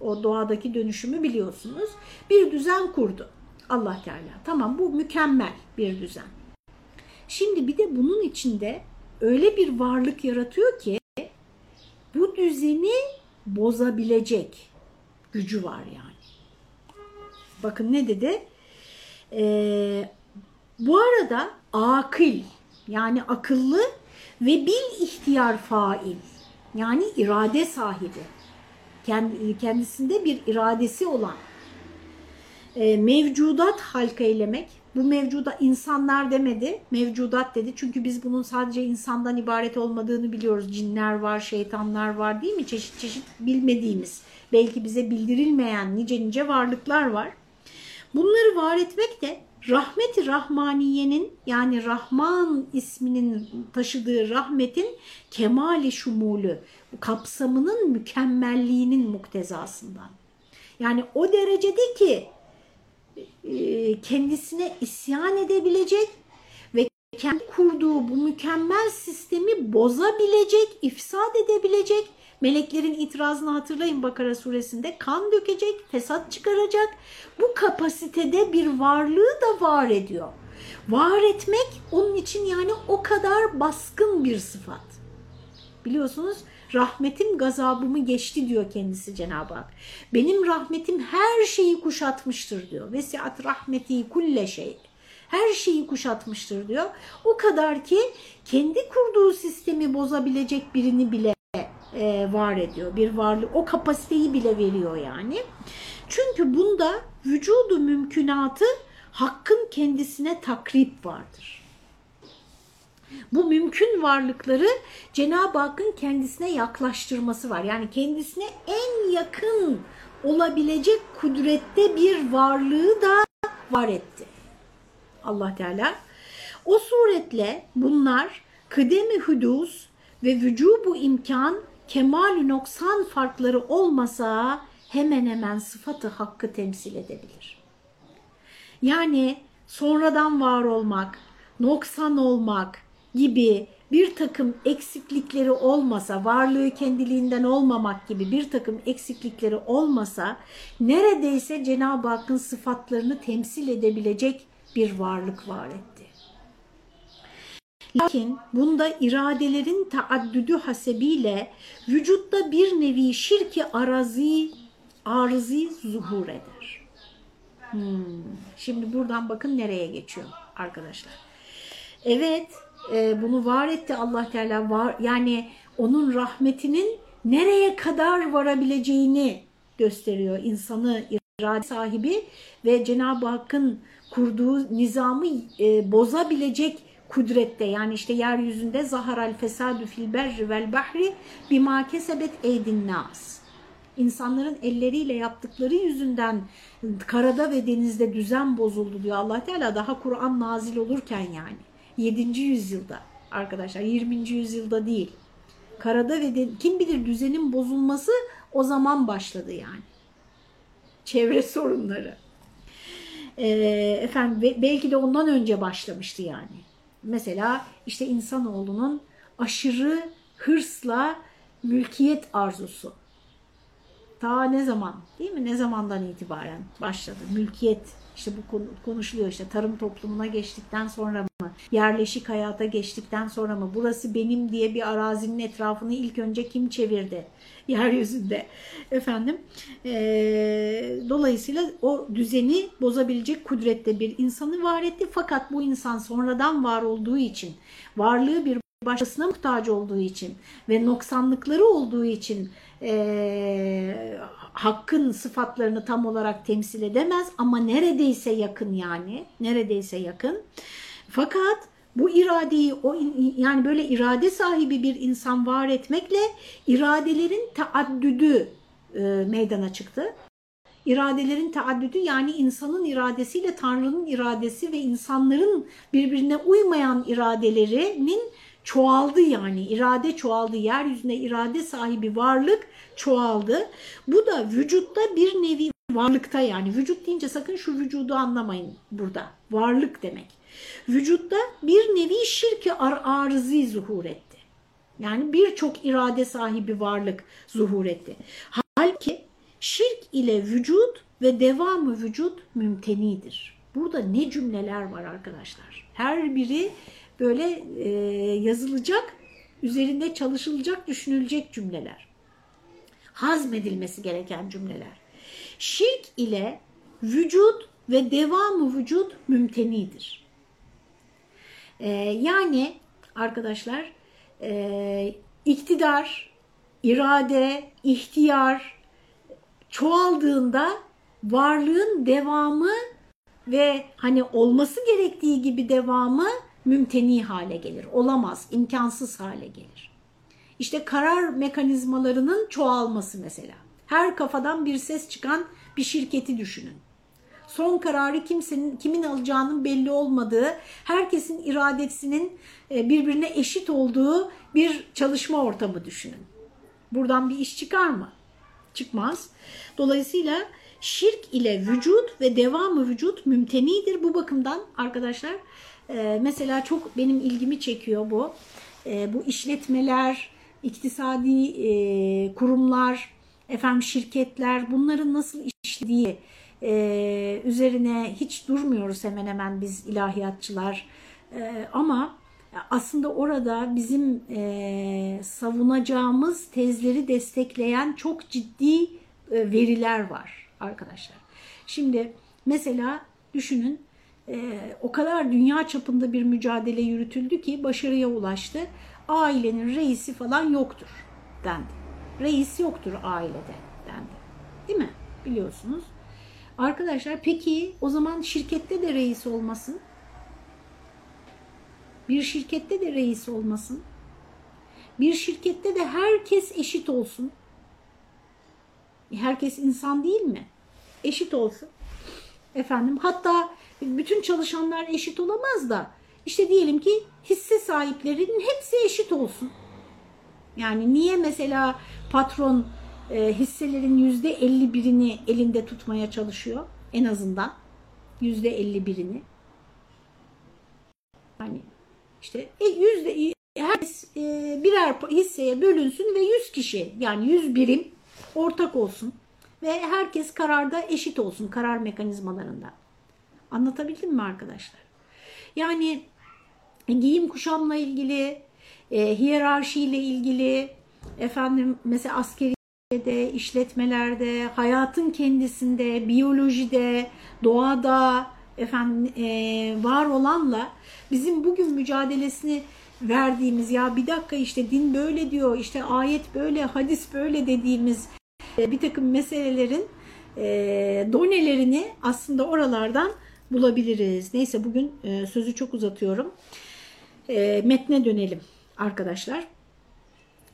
o doğadaki dönüşümü biliyorsunuz, bir düzen kurdu Allah Teala. Tamam bu mükemmel bir düzen. Şimdi bir de bunun içinde öyle bir varlık yaratıyor ki bu düzeni bozabilecek gücü var yani. Bakın ne dedi? Ee, bu arada akıl yani akıllı ve bil ihtiyar fail yani irade sahibi kendisinde bir iradesi olan e, mevcudat halka eylemek bu mevcuda insanlar demedi, mevcudat dedi. Çünkü biz bunun sadece insandan ibaret olmadığını biliyoruz. Cinler var, şeytanlar var değil mi? Çeşit çeşit bilmediğimiz, belki bize bildirilmeyen nice nice varlıklar var. Bunları var etmek de rahmeti rahmaniyenin yani Rahman isminin taşıdığı rahmetin kemali şumulü, kapsamının mükemmelliğinin muktezasından. Yani o derecede ki e, kendisine isyan edebilecek ve kendi kurduğu bu mükemmel sistemi bozabilecek, ifsad edebilecek, meleklerin itirazını hatırlayın Bakara suresinde kan dökecek, fesat çıkaracak. Bu kapasitede bir varlığı da var ediyor. Var etmek onun için yani o kadar baskın bir sıfat. Biliyorsunuz rahmetim gazabımı geçti diyor kendisi Cenab-ı Hak. Benim rahmetim her şeyi kuşatmıştır diyor. Vesiat rahmeti kulle şey. Her şeyi kuşatmıştır diyor. O kadar ki kendi kurduğu sistemi bozabilecek birini bile e, var ediyor. Bir varlık o kapasiteyi bile veriyor yani. Çünkü bunda vücudu mümkünatı hakkın kendisine takrip vardır. Bu mümkün varlıkları Cenab-ı Hakk'ın kendisine yaklaştırması var. Yani kendisine en yakın olabilecek kudrette bir varlığı da var etti. Allah Teala. O suretle bunlar kıdemi hudus ve vücubu imkan kemal noksan farkları olmasa hemen hemen sıfatı hakkı temsil edebilir. Yani sonradan var olmak, noksan olmak, gibi bir takım eksiklikleri olmasa, varlığı kendiliğinden olmamak gibi bir takım eksiklikleri olmasa neredeyse Cenab-ı Hakk'ın sıfatlarını temsil edebilecek bir varlık var etti. Lakin bunda iradelerin taaddüdü hasebiyle vücutta bir nevi şirki arazi, arzi zuhur eder. Hmm. Şimdi buradan bakın nereye geçiyor arkadaşlar. Evet, e, bunu var etti Allah Teala var yani onun rahmetinin nereye kadar varabileceğini gösteriyor insanı irade sahibi ve Cenab-ı Hakk'ın kurduğu nizamı e, bozabilecek kudrette yani işte yeryüzünde zaharal fesadü fil berri vel bahri bima kesebet eydin nas. İnsanların elleriyle yaptıkları yüzünden karada ve denizde düzen bozuldu diyor allah Teala daha Kur'an nazil olurken yani 7. yüzyılda arkadaşlar 20. yüzyılda değil. Karada ve de, kim bilir düzenin bozulması o zaman başladı yani. Çevre sorunları. Ee, efendim belki de ondan önce başlamıştı yani. Mesela işte insanoğlunun aşırı hırsla mülkiyet arzusu. Ta ne zaman değil mi? Ne zamandan itibaren başladı? Mülkiyet işte bu konuşuluyor işte tarım toplumuna geçtikten sonra mı? Yerleşik hayata geçtikten sonra mı? Burası benim diye bir arazinin etrafını ilk önce kim çevirdi? Yeryüzünde. Efendim e, dolayısıyla o düzeni bozabilecek kudrette bir insanı var etti. Fakat bu insan sonradan var olduğu için varlığı bir başkasına muhtaç olduğu için ve noksanlıkları olduğu için e, hakkın sıfatlarını tam olarak temsil edemez ama neredeyse yakın yani neredeyse yakın. Fakat bu iradeyi o yani böyle irade sahibi bir insan var etmekle iradelerin taaddüdü e, meydana çıktı. İradelerin taaddüdü yani insanın iradesiyle Tanrı'nın iradesi ve insanların birbirine uymayan iradelerinin çoğaldı yani irade çoğaldı yeryüzünde irade sahibi varlık çoğaldı. Bu da vücutta bir nevi varlıkta yani vücut deyince sakın şu vücudu anlamayın burada varlık demek. Vücutta bir nevi şirki ar arızi zuhur etti. Yani birçok irade sahibi varlık zuhur etti. Halbuki şirk ile vücut ve devamı vücut mümtenidir. Burada ne cümleler var arkadaşlar. Her biri böyle e, yazılacak, üzerinde çalışılacak, düşünülecek cümleler. Hazmedilmesi gereken cümleler. Şirk ile vücut ve devamı vücut mümtenidir. E, yani arkadaşlar e, iktidar, irade, ihtiyar çoğaldığında varlığın devamı ve hani olması gerektiği gibi devamı mümteni hale gelir. Olamaz, imkansız hale gelir. İşte karar mekanizmalarının çoğalması mesela. Her kafadan bir ses çıkan bir şirketi düşünün. Son kararı kimsenin kimin alacağının belli olmadığı, herkesin iradesinin e, birbirine eşit olduğu bir çalışma ortamı düşünün. Buradan bir iş çıkar mı? Çıkmaz. Dolayısıyla şirk ile vücut ve devamı vücut mümtenidir. Bu bakımdan arkadaşlar e, mesela çok benim ilgimi çekiyor bu. E, bu işletmeler, iktisadi kurumlar, efendim şirketler bunların nasıl işlediği e, üzerine hiç durmuyoruz hemen hemen biz ilahiyatçılar. E, ama aslında orada bizim e, savunacağımız tezleri destekleyen çok ciddi e, veriler var arkadaşlar. Şimdi mesela düşünün e, o kadar dünya çapında bir mücadele yürütüldü ki başarıya ulaştı. Ailenin reisi falan yoktur dendi. Reis yoktur ailede dendi. Değil mi? Biliyorsunuz. Arkadaşlar peki o zaman şirkette de reis olmasın. Bir şirkette de reis olmasın. Bir şirkette de herkes eşit olsun. Herkes insan değil mi? Eşit olsun. Efendim hatta bütün çalışanlar eşit olamaz da işte diyelim ki hisse sahiplerinin hepsi eşit olsun. Yani niye mesela patron e, hisselerin yüzde elli birini elinde tutmaya çalışıyor en azından yüzde elli birini. Yani işte e, yüzde herkes e, birer hisseye bölünsün ve yüz kişi yani yüz birim ortak olsun ve herkes kararda eşit olsun karar mekanizmalarında. Anlatabildim mi arkadaşlar? Yani giyim kuşamla ilgili, e, hiyerarşiyle ilgili, efendim mesela askeriyede, işletmelerde, hayatın kendisinde, biyolojide, doğada, efendim e, var olanla bizim bugün mücadelesini verdiğimiz ya bir dakika işte din böyle diyor, işte ayet böyle, hadis böyle dediğimiz e, bir takım meselelerin e, donelerini aslında oralardan bulabiliriz. Neyse bugün sözü çok uzatıyorum. Metne dönelim arkadaşlar.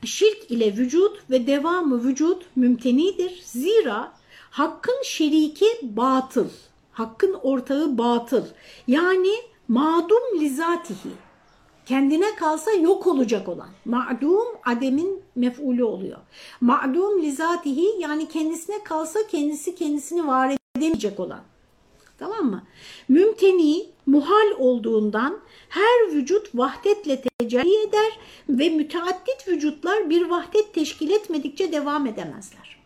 Şirk ile vücut ve devamı vücut mümtenidir. Zira hakkın şeriki batıl, hakkın ortağı batıl. Yani madum lizatihi, kendine kalsa yok olacak olan. Ma'dum ademin mef'ulü oluyor. Ma'dum lizatihi yani kendisine kalsa kendisi kendisini var edemeyecek olan. Tamam mı? Mümteni, muhal olduğundan her vücut vahdetle tecelli eder ve müteaddit vücutlar bir vahdet teşkil etmedikçe devam edemezler.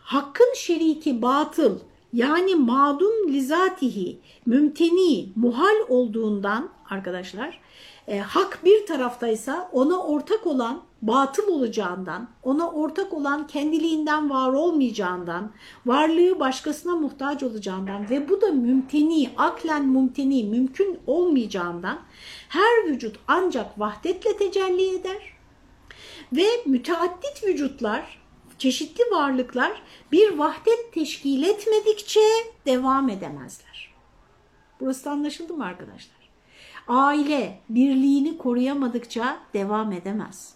Hakkın şeriki batıl yani madum lizatihi mümteni, muhal olduğundan arkadaşlar e, hak bir taraftaysa ona ortak olan batıl olacağından, ona ortak olan kendiliğinden var olmayacağından, varlığı başkasına muhtaç olacağından ve bu da mümteni, aklen mümteni, mümkün olmayacağından her vücut ancak vahdetle tecelli eder ve müteaddit vücutlar, çeşitli varlıklar bir vahdet teşkil etmedikçe devam edemezler. Burası anlaşıldı mı arkadaşlar? Aile birliğini koruyamadıkça devam edemez.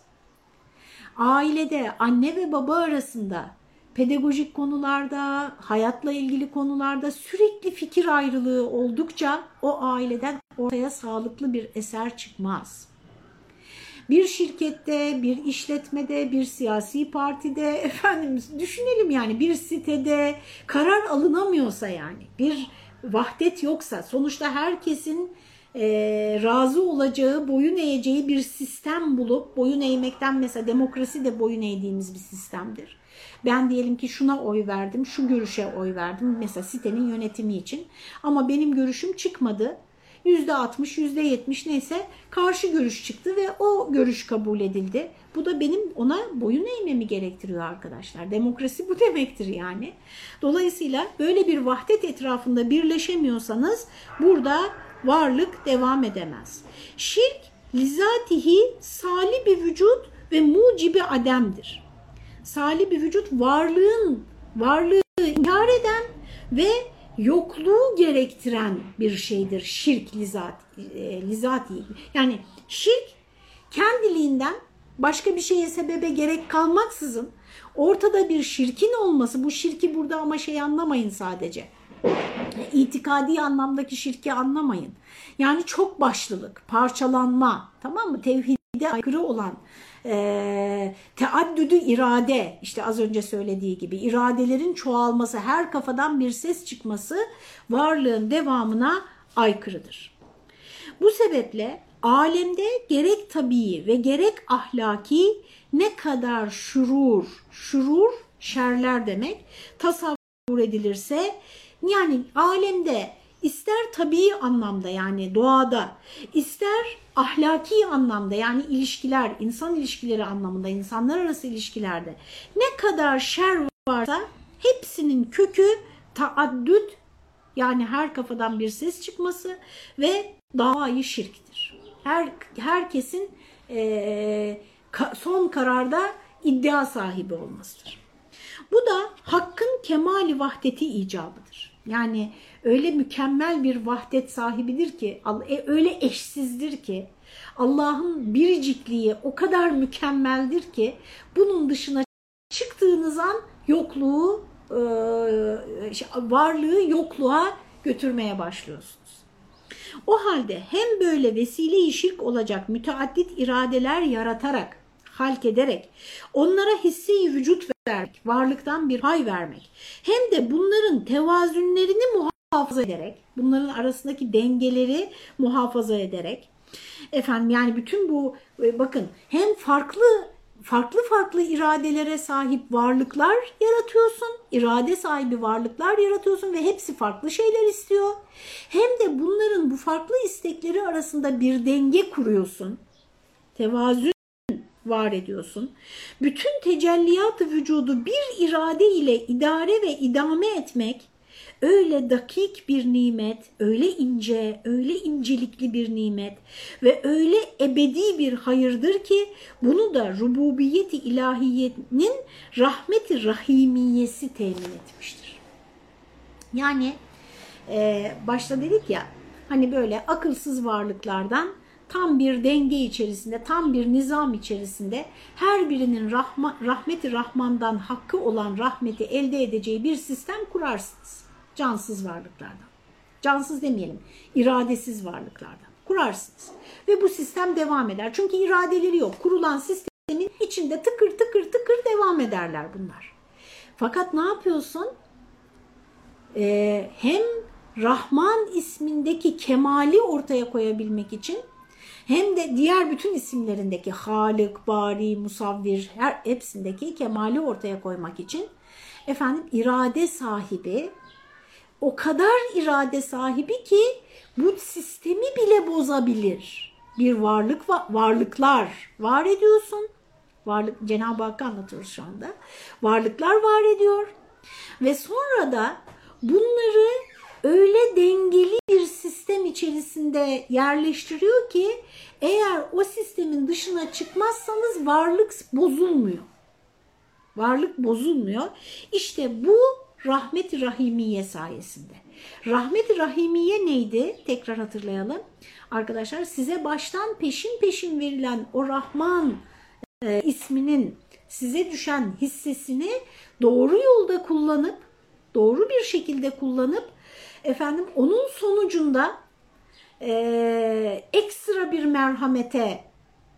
Ailede anne ve baba arasında pedagojik konularda, hayatla ilgili konularda sürekli fikir ayrılığı oldukça o aileden ortaya sağlıklı bir eser çıkmaz. Bir şirkette, bir işletmede, bir siyasi partide, efendim düşünelim yani bir sitede karar alınamıyorsa yani bir vahdet yoksa sonuçta herkesin e, razı olacağı, boyun eğeceği bir sistem bulup boyun eğmekten mesela demokrasi de boyun eğdiğimiz bir sistemdir. Ben diyelim ki şuna oy verdim, şu görüşe oy verdim mesela sitenin yönetimi için ama benim görüşüm çıkmadı. %60, %70 neyse karşı görüş çıktı ve o görüş kabul edildi. Bu da benim ona boyun eğmemi gerektiriyor arkadaşlar. Demokrasi bu demektir yani. Dolayısıyla böyle bir vahdet etrafında birleşemiyorsanız burada varlık devam edemez. Şirk lizatihi sali bir vücut ve mucibi ademdir. Sali bir vücut varlığın varlığı inkar eden ve yokluğu gerektiren bir şeydir şirk lizat, e, lizati. Yani şirk kendiliğinden başka bir şeye sebebe gerek kalmaksızın ortada bir şirkin olması bu şirki burada ama şey anlamayın sadece itikadi anlamdaki şirki anlamayın. Yani çok başlılık, parçalanma, tamam mı? Tevhide aykırı olan e, teaddüdü irade, işte az önce söylediği gibi iradelerin çoğalması, her kafadan bir ses çıkması varlığın devamına aykırıdır. Bu sebeple alemde gerek tabii ve gerek ahlaki ne kadar şurur, şurur şerler demek tasavvur edilirse yani alemde ister tabii anlamda yani doğada, ister ahlaki anlamda yani ilişkiler, insan ilişkileri anlamında, insanlar arası ilişkilerde ne kadar şer varsa hepsinin kökü taaddüt yani her kafadan bir ses çıkması ve davayı şirktir. Her herkesin e, son kararda iddia sahibi olmasıdır. Bu da hakkın kemali vahdeti icabıdır. Yani öyle mükemmel bir vahdet sahibidir ki, e, öyle eşsizdir ki, Allah'ın biricikliği o kadar mükemmeldir ki, bunun dışına çıktığınız an yokluğu, e, varlığı yokluğa götürmeye başlıyorsunuz. O halde hem böyle vesile-i şirk olacak müteaddit iradeler yaratarak, halk ederek, onlara hissi vücut vermek, varlıktan bir pay vermek, hem de bunların tevazünlerini muhafaza ederek, bunların arasındaki dengeleri muhafaza ederek, efendim yani bütün bu e, bakın hem farklı farklı farklı iradelere sahip varlıklar yaratıyorsun. irade sahibi varlıklar yaratıyorsun ve hepsi farklı şeyler istiyor. Hem de bunların bu farklı istekleri arasında bir denge kuruyorsun. Tevazün var ediyorsun. Bütün tecelliyat vücudu bir irade ile idare ve idame etmek öyle dakik bir nimet, öyle ince, öyle incelikli bir nimet ve öyle ebedi bir hayırdır ki bunu da rububiyeti ilahiyenin rahmeti rahimiyesi temin etmiştir. Yani e, başta dedik ya hani böyle akılsız varlıklardan tam bir denge içerisinde, tam bir nizam içerisinde her birinin rahma, rahmeti Rahman'dan hakkı olan rahmeti elde edeceği bir sistem kurarsınız. Cansız varlıklardan. Cansız demeyelim, iradesiz varlıklardan kurarsınız. Ve bu sistem devam eder. Çünkü iradeleri yok. Kurulan sistemin içinde tıkır tıkır tıkır devam ederler bunlar. Fakat ne yapıyorsun? Ee, hem Rahman ismindeki kemali ortaya koyabilmek için hem de diğer bütün isimlerindeki Halık, Bari, Musavvir her hepsindeki kemali ortaya koymak için efendim irade sahibi o kadar irade sahibi ki bu sistemi bile bozabilir. Bir varlık varlıklar var ediyorsun. Varlık Cenab-ı Hakk'ı anlatıyoruz şu anda. Varlıklar var ediyor ve sonra da bunları öyle dengeli bir sistem içerisinde yerleştiriyor ki eğer o sistemin dışına çıkmazsanız varlık bozulmuyor. Varlık bozulmuyor. İşte bu rahmet-i rahimiye sayesinde. Rahmet-i rahimiye neydi? Tekrar hatırlayalım. Arkadaşlar size baştan peşin peşin verilen o Rahman e, isminin size düşen hissesini doğru yolda kullanıp, doğru bir şekilde kullanıp efendim onun sonucunda e, ekstra bir merhamete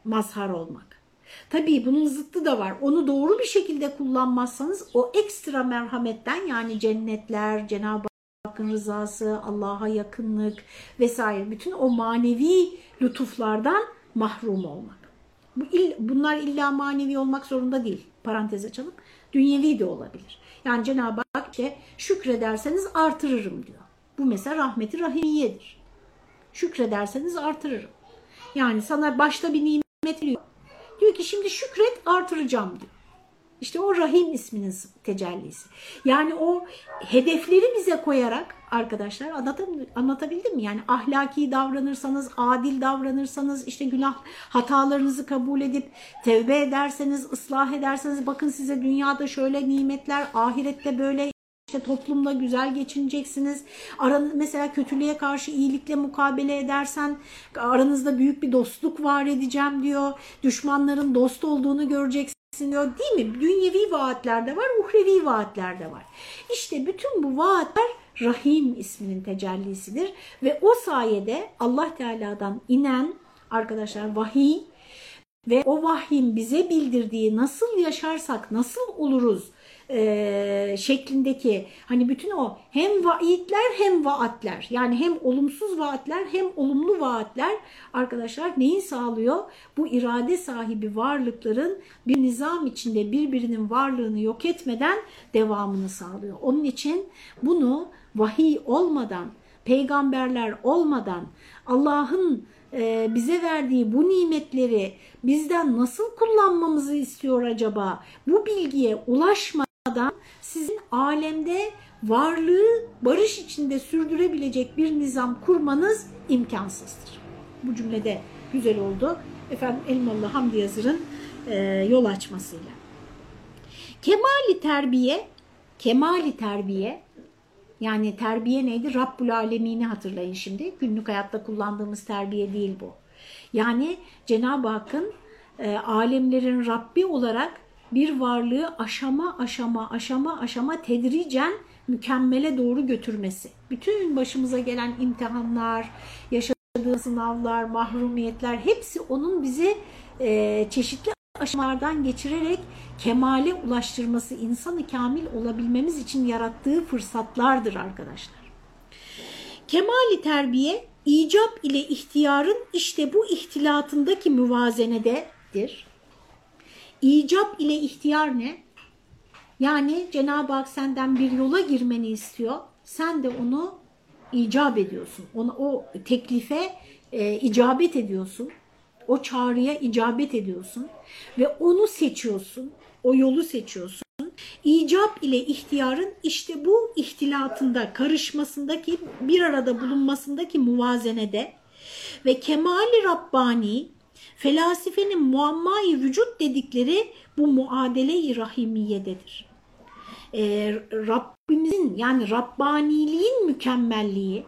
mazhar olmak. Tabii bunun zıttı da var. Onu doğru bir şekilde kullanmazsanız o ekstra merhametten yani cennetler, Cenab-ı Hakk'ın rızası, Allah'a yakınlık vesaire bütün o manevi lütuflardan mahrum olmak. Bunlar illa manevi olmak zorunda değil. Parantez açalım. Dünyevi de olabilir. Yani Cenab-ı Hak işte şükrederseniz artırırım diyor. Bu mesela rahmeti rahimiyedir. Şükrederseniz artırırım. Yani sana başta bir nimet veriyor. Diyor ki şimdi şükret artıracağım diyor. İşte o Rahim isminin tecellisi. Yani o hedefleri bize koyarak arkadaşlar anlatabildim mi? Yani ahlaki davranırsanız, adil davranırsanız, işte günah hatalarınızı kabul edip tevbe ederseniz, ıslah ederseniz bakın size dünyada şöyle nimetler, ahirette böyle işte toplumla güzel geçineceksiniz. Aranız, mesela kötülüğe karşı iyilikle mukabele edersen aranızda büyük bir dostluk var edeceğim diyor. Düşmanların dost olduğunu göreceksin diyor değil mi? Dünyevi vaatler de var, uhrevi vaatler de var. İşte bütün bu vaatler Rahim isminin tecellisidir ve o sayede Allah Teala'dan inen arkadaşlar vahiy ve o vahyin bize bildirdiği nasıl yaşarsak nasıl oluruz e, şeklindeki hani bütün o hem vaidler hem vaatler yani hem olumsuz vaatler hem olumlu vaatler arkadaşlar neyi sağlıyor? Bu irade sahibi varlıkların bir nizam içinde birbirinin varlığını yok etmeden devamını sağlıyor. Onun için bunu vahiy olmadan, peygamberler olmadan Allah'ın bize verdiği bu nimetleri bizden nasıl kullanmamızı istiyor acaba? Bu bilgiye ulaşmadan sizin alemde varlığı barış içinde sürdürebilecek bir nizam kurmanız imkansızdır. Bu cümlede güzel oldu. Efendim Elmalı Hamdi Yazır'ın e, yol açmasıyla. Kemali terbiye, kemali terbiye yani terbiye neydi? Rabbul Alemini hatırlayın şimdi. Günlük hayatta kullandığımız terbiye değil bu. Yani Cenab-ı Hakk'ın e, alemlerin Rabbi olarak bir varlığı aşama aşama aşama aşama tedricen mükemmele doğru götürmesi. Bütün başımıza gelen imtihanlar, yaşadığımız sınavlar, mahrumiyetler hepsi onun bizi e, çeşitli aşamalardan geçirerek kemale ulaştırması, insanı kamil olabilmemiz için yarattığı fırsatlardır arkadaşlar. Kemali terbiye, icap ile ihtiyarın işte bu ihtilatındaki müvazenededir. İcap ile ihtiyar ne? Yani Cenab-ı Hak senden bir yola girmeni istiyor. Sen de onu icap ediyorsun. Ona, o teklife e, icabet ediyorsun. O çağrıya icabet ediyorsun ve onu seçiyorsun. O yolu seçiyorsun. İcap ile ihtiyarın işte bu ihtilatında, karışmasındaki, bir arada bulunmasındaki muvazenede ve kemali Rabbani, felasifenin muammayı vücut dedikleri bu muadele-i rahimiyededir. Ee, Rabbimizin yani Rabbaniliğin mükemmelliği,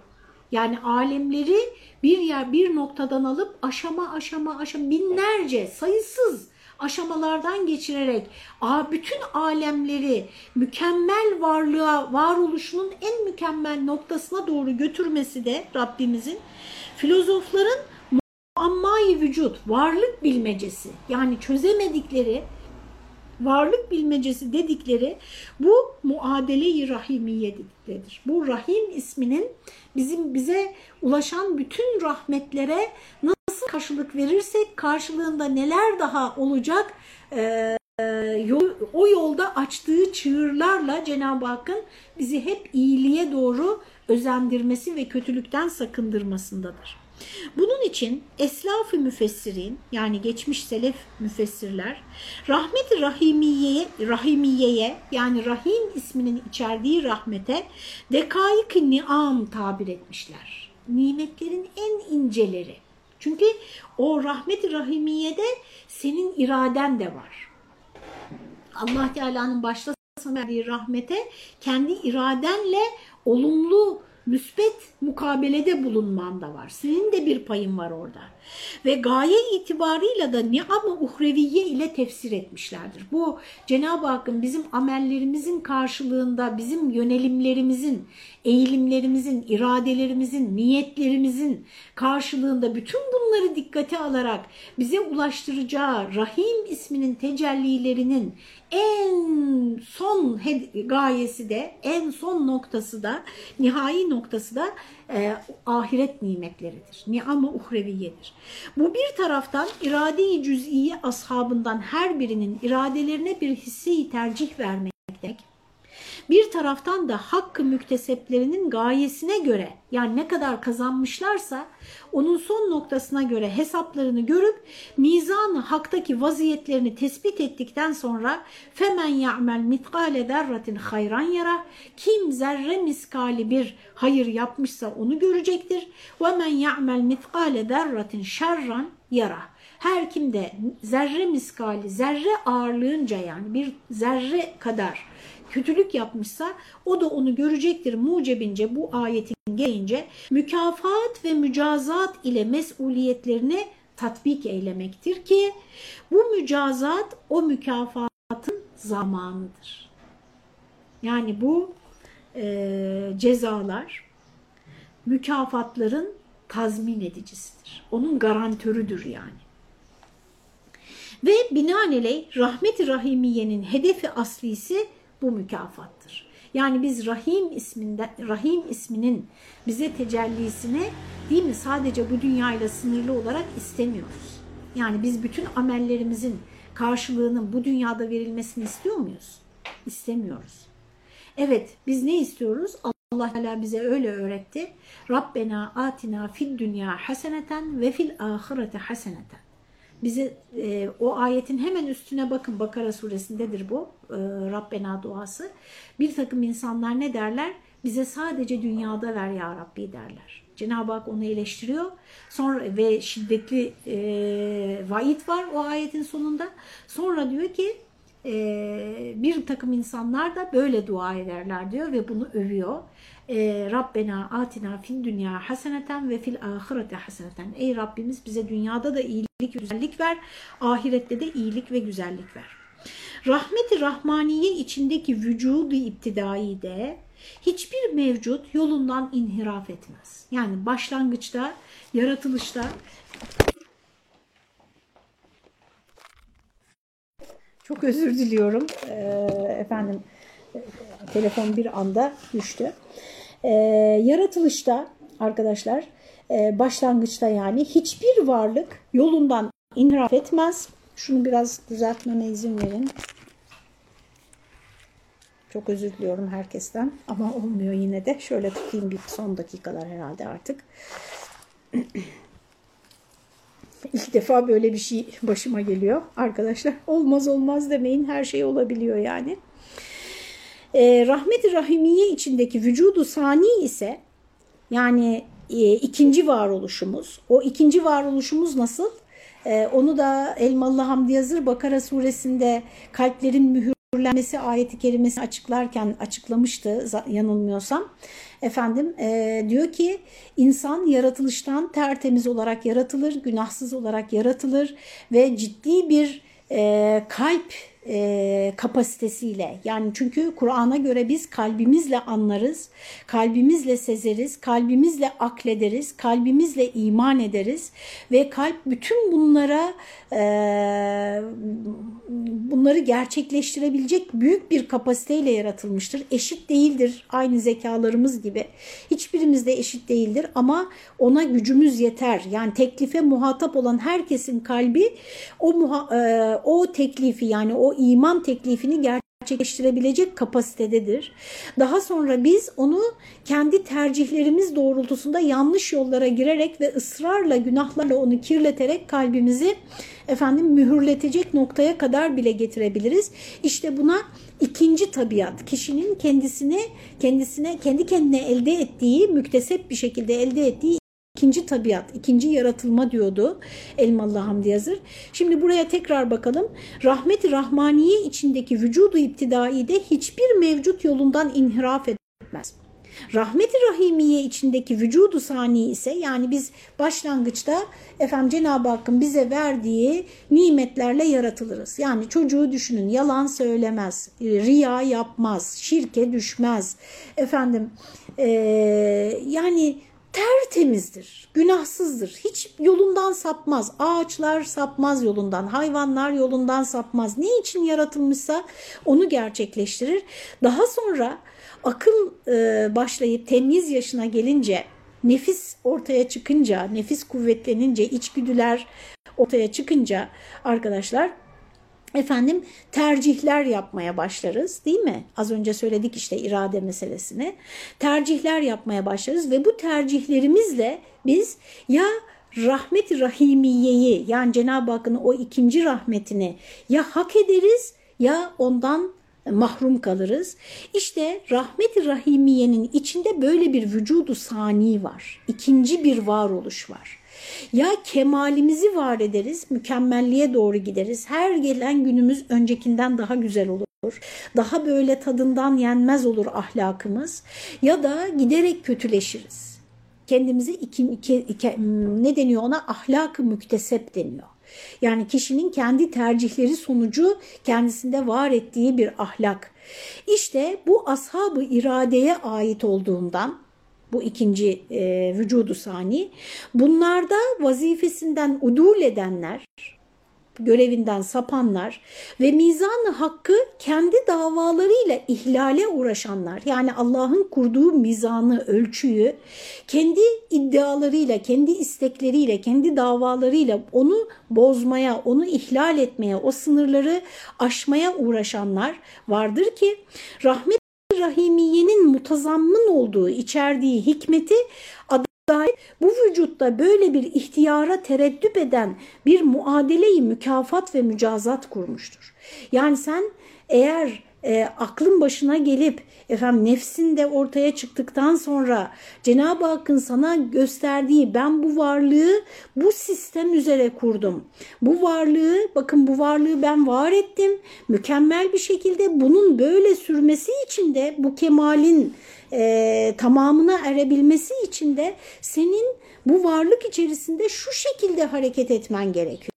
Yani alemleri bir yer bir noktadan alıp aşama aşama aşama binlerce sayısız aşamalardan geçirerek bütün alemleri mükemmel varlığa, varoluşunun en mükemmel noktasına doğru götürmesi de Rabbimizin filozofların muammayı vücut, varlık bilmecesi yani çözemedikleri varlık bilmecesi dedikleri bu muadele-i rahimiye. Bu rahim isminin bizim bize ulaşan bütün rahmetlere nasıl karşılık verirsek karşılığında neler daha olacak e, o yolda açtığı çığırlarla Cenab-ı Hakk'ın bizi hep iyiliğe doğru özendirmesi ve kötülükten sakındırmasındadır. Bunun için eslaf-ı müfessirin yani geçmiş selef müfessirler rahmet-i rahimiyeye, rahimiyeye yani rahim isminin içerdiği rahmete dekayık-ı niam tabir etmişler. Nimetlerin en inceleri. Çünkü o rahmet-i rahimiyede senin iraden de var. Allah Teala'nın başta verdiği rahmete kendi iradenle olumlu müsbet mukabelede bulunman da var. Senin de bir payın var orada. Ve gaye itibarıyla da ni'am-ı uhreviye ile tefsir etmişlerdir. Bu Cenab-ı Hakk'ın bizim amellerimizin karşılığında bizim yönelimlerimizin, eğilimlerimizin, iradelerimizin, niyetlerimizin karşılığında bütün bunları dikkate alarak bize ulaştıracağı Rahim isminin tecellilerinin en son gayesi de, en son noktası da, nihai noktası da e, ahiret nimetleridir. Ni'am-ı uhreviyedir. Bu bir taraftan irade-i cüz'iye ashabından her birinin iradelerine bir hisseyi tercih vermek demek. Bir taraftan da hakkı mükteseplerinin gayesine göre yani ne kadar kazanmışlarsa onun son noktasına göre hesaplarını görüp mizanı haktaki vaziyetlerini tespit ettikten sonra femen ya'mel mitkale derratin hayran yara kim zerre miskali bir hayır yapmışsa onu görecektir. Ve men ya'mel mitkale derratin şerran yara her kimde zerre miskali, zerre ağırlığınca yani bir zerre kadar kötülük yapmışsa o da onu görecektir mucebince bu ayetin gelince mükafat ve mücazat ile mesuliyetlerini tatbik eylemektir ki bu mücazat o mükafatın zamanıdır. Yani bu e, cezalar mükafatların tazmin edicisidir. Onun garantörüdür yani. Ve binaenaleyh rahmet-i rahimiyenin hedefi aslisi bu mükafattır. Yani biz Rahim isminden Rahim isminin bize tecellisini değil mi sadece bu dünyayla sınırlı olarak istemiyoruz. Yani biz bütün amellerimizin karşılığının bu dünyada verilmesini istiyor muyuz? İstemiyoruz. Evet biz ne istiyoruz? Allah Teala bize öyle öğretti. Rabbena atina fid dünya haseneten ve fil ahirete haseneten bize e, o ayetin hemen üstüne bakın Bakara suresindedir bu e, Rabbena duası. Bir takım insanlar ne derler? Bize sadece dünyada ver ya Rabbi derler. Cenab-ı Hak onu eleştiriyor. Sonra ve şiddetli e, vaid var o ayetin sonunda. Sonra diyor ki e, bir takım insanlar da böyle dua ederler diyor ve bunu övüyor. E, Rabbena atina fil dünya haseneten ve fil ahirete haseneten. Ey Rabbimiz bize dünyada da iyilik, güzellik ver, ahirette de iyilik ve güzellik ver. Rahmeti Rahmaniye içindeki vücudu iptidai de hiçbir mevcut yolundan inhiraf etmez. Yani başlangıçta, yaratılışta Çok özür diliyorum. Ee, efendim telefon bir anda düştü. Ee, yaratılışta arkadaşlar e, başlangıçta yani hiçbir varlık yolundan inhiraf etmez. Şunu biraz düzeltmeme izin verin. Çok özür diliyorum herkesten ama olmuyor yine de. Şöyle tutayım bir son dakikalar herhalde artık. İlk defa böyle bir şey başıma geliyor arkadaşlar. Olmaz olmaz demeyin her şey olabiliyor yani. E, Rahmet-i Rahimiye içindeki vücudu sani ise yani e, ikinci varoluşumuz. O ikinci varoluşumuz nasıl? E, onu da Elmalı Hamdi Yazır Bakara suresinde kalplerin mühür mühürlenmesi ayeti kerimesi açıklarken açıklamıştı yanılmıyorsam. Efendim e, diyor ki insan yaratılıştan tertemiz olarak yaratılır, günahsız olarak yaratılır ve ciddi bir e, kalp e, kapasitesiyle yani çünkü Kur'an'a göre biz kalbimizle anlarız, kalbimizle sezeriz, kalbimizle aklederiz, kalbimizle iman ederiz ve kalp bütün bunlara e, bunları gerçekleştirebilecek büyük bir kapasiteyle yaratılmıştır. Eşit değildir aynı zekalarımız gibi. Hiçbirimiz de eşit değildir ama ona gücümüz yeter. Yani teklife muhatap olan herkesin kalbi o, e, o teklifi yani o iman teklifini gerçekleştirebilecek kapasitededir. Daha sonra biz onu kendi tercihlerimiz doğrultusunda yanlış yollara girerek ve ısrarla günahlarla onu kirleterek kalbimizi efendim mühürletecek noktaya kadar bile getirebiliriz. İşte buna ikinci tabiat, kişinin kendisine kendisine kendi kendine elde ettiği, müktesep bir şekilde elde ettiği İkinci tabiat, ikinci yaratılma diyordu Elmalı Hamdi Yazır. Şimdi buraya tekrar bakalım. Rahmet-i Rahmaniye içindeki vücudu iptidai de hiçbir mevcut yolundan inhiraf etmez. Rahmet-i Rahimiye içindeki vücudu sani ise yani biz başlangıçta efendim Cenab-ı Hakk'ın bize verdiği nimetlerle yaratılırız. Yani çocuğu düşünün yalan söylemez, riya yapmaz, şirke düşmez. Efendim ee, yani tertemizdir, günahsızdır. Hiç yolundan sapmaz. Ağaçlar sapmaz yolundan, hayvanlar yolundan sapmaz. Ne için yaratılmışsa onu gerçekleştirir. Daha sonra akıl e, başlayıp temiz yaşına gelince, nefis ortaya çıkınca, nefis kuvvetlenince, içgüdüler ortaya çıkınca arkadaşlar efendim tercihler yapmaya başlarız değil mi? Az önce söyledik işte irade meselesini. Tercihler yapmaya başlarız ve bu tercihlerimizle biz ya rahmet rahimiyeyi yani Cenab-ı Hakk'ın o ikinci rahmetini ya hak ederiz ya ondan mahrum kalırız. İşte rahmet rahimiyenin içinde böyle bir vücudu sani var. İkinci bir varoluş var. Ya kemalimizi var ederiz, mükemmelliğe doğru gideriz. Her gelen günümüz öncekinden daha güzel olur. Daha böyle tadından yenmez olur ahlakımız. Ya da giderek kötüleşiriz. Kendimizi iki, iki, iki, ne deniyor ona? Ahlak-ı müktesep deniyor. Yani kişinin kendi tercihleri sonucu kendisinde var ettiği bir ahlak. İşte bu ashab-ı iradeye ait olduğundan bu ikinci e, vücudu sani. Bunlarda vazifesinden udul edenler, görevinden sapanlar ve mizanı hakkı kendi davalarıyla ihlale uğraşanlar yani Allah'ın kurduğu mizanı, ölçüyü kendi iddialarıyla, kendi istekleriyle, kendi davalarıyla onu bozmaya, onu ihlal etmeye, o sınırları aşmaya uğraşanlar vardır ki rahmet Rahimiye'nin mutazammın olduğu, içerdiği hikmeti adalet bu vücutta böyle bir ihtiyara tereddüt eden bir muadeleyi mükafat ve mücazat kurmuştur. Yani sen eğer e, aklın başına gelip efendim nefsin de ortaya çıktıktan sonra Cenab-ı Hakk'ın sana gösterdiği ben bu varlığı bu sistem üzere kurdum. Bu varlığı bakın bu varlığı ben var ettim. Mükemmel bir şekilde bunun böyle sürmesi için de bu kemalin e, tamamına erebilmesi için de senin bu varlık içerisinde şu şekilde hareket etmen gerekiyor.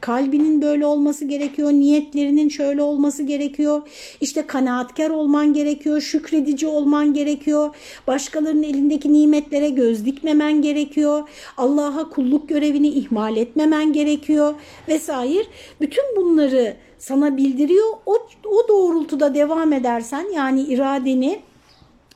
Kalbinin böyle olması gerekiyor, niyetlerinin şöyle olması gerekiyor. İşte kanaatkar olman gerekiyor, şükredici olman gerekiyor. Başkalarının elindeki nimetlere göz dikmemen gerekiyor. Allah'a kulluk görevini ihmal etmemen gerekiyor vesaire. Bütün bunları sana bildiriyor. O, o doğrultuda devam edersen yani iradeni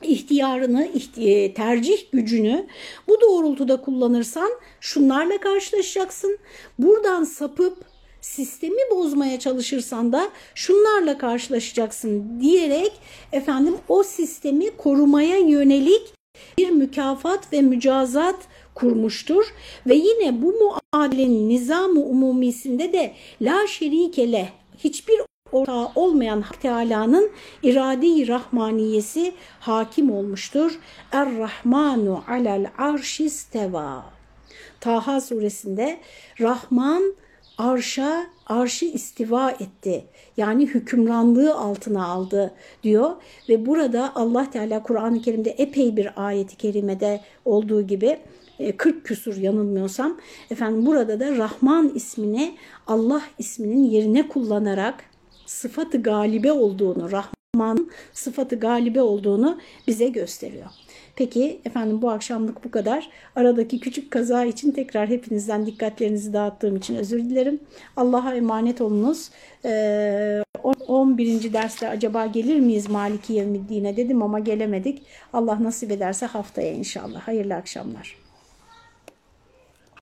ihtiyarını, e, tercih gücünü bu doğrultuda kullanırsan şunlarla karşılaşacaksın. Buradan sapıp sistemi bozmaya çalışırsan da şunlarla karşılaşacaksın diyerek efendim o sistemi korumaya yönelik bir mükafat ve mücazat kurmuştur ve yine bu muadelenin nizam-ı umumisinde de la şerikele hiçbir ortağı olmayan Hak Teala'nın irade-i rahmaniyesi hakim olmuştur. Er-Rahmanu alel arşisteva. Taha suresinde Rahman arşa, arşı istiva etti. Yani hükümranlığı altına aldı diyor. Ve burada Allah Teala Kur'an-ı Kerim'de epey bir ayeti kerimede olduğu gibi 40 küsur yanılmıyorsam efendim burada da Rahman ismini Allah isminin yerine kullanarak sıfatı galibe olduğunu, Rahman sıfatı galibe olduğunu bize gösteriyor. Peki efendim bu akşamlık bu kadar. Aradaki küçük kaza için tekrar hepinizden dikkatlerinizi dağıttığım için özür dilerim. Allah'a emanet olunuz. Ee, 11. derste acaba gelir miyiz Maliki Yevmiddin'e dedim ama gelemedik. Allah nasip ederse haftaya inşallah. Hayırlı akşamlar.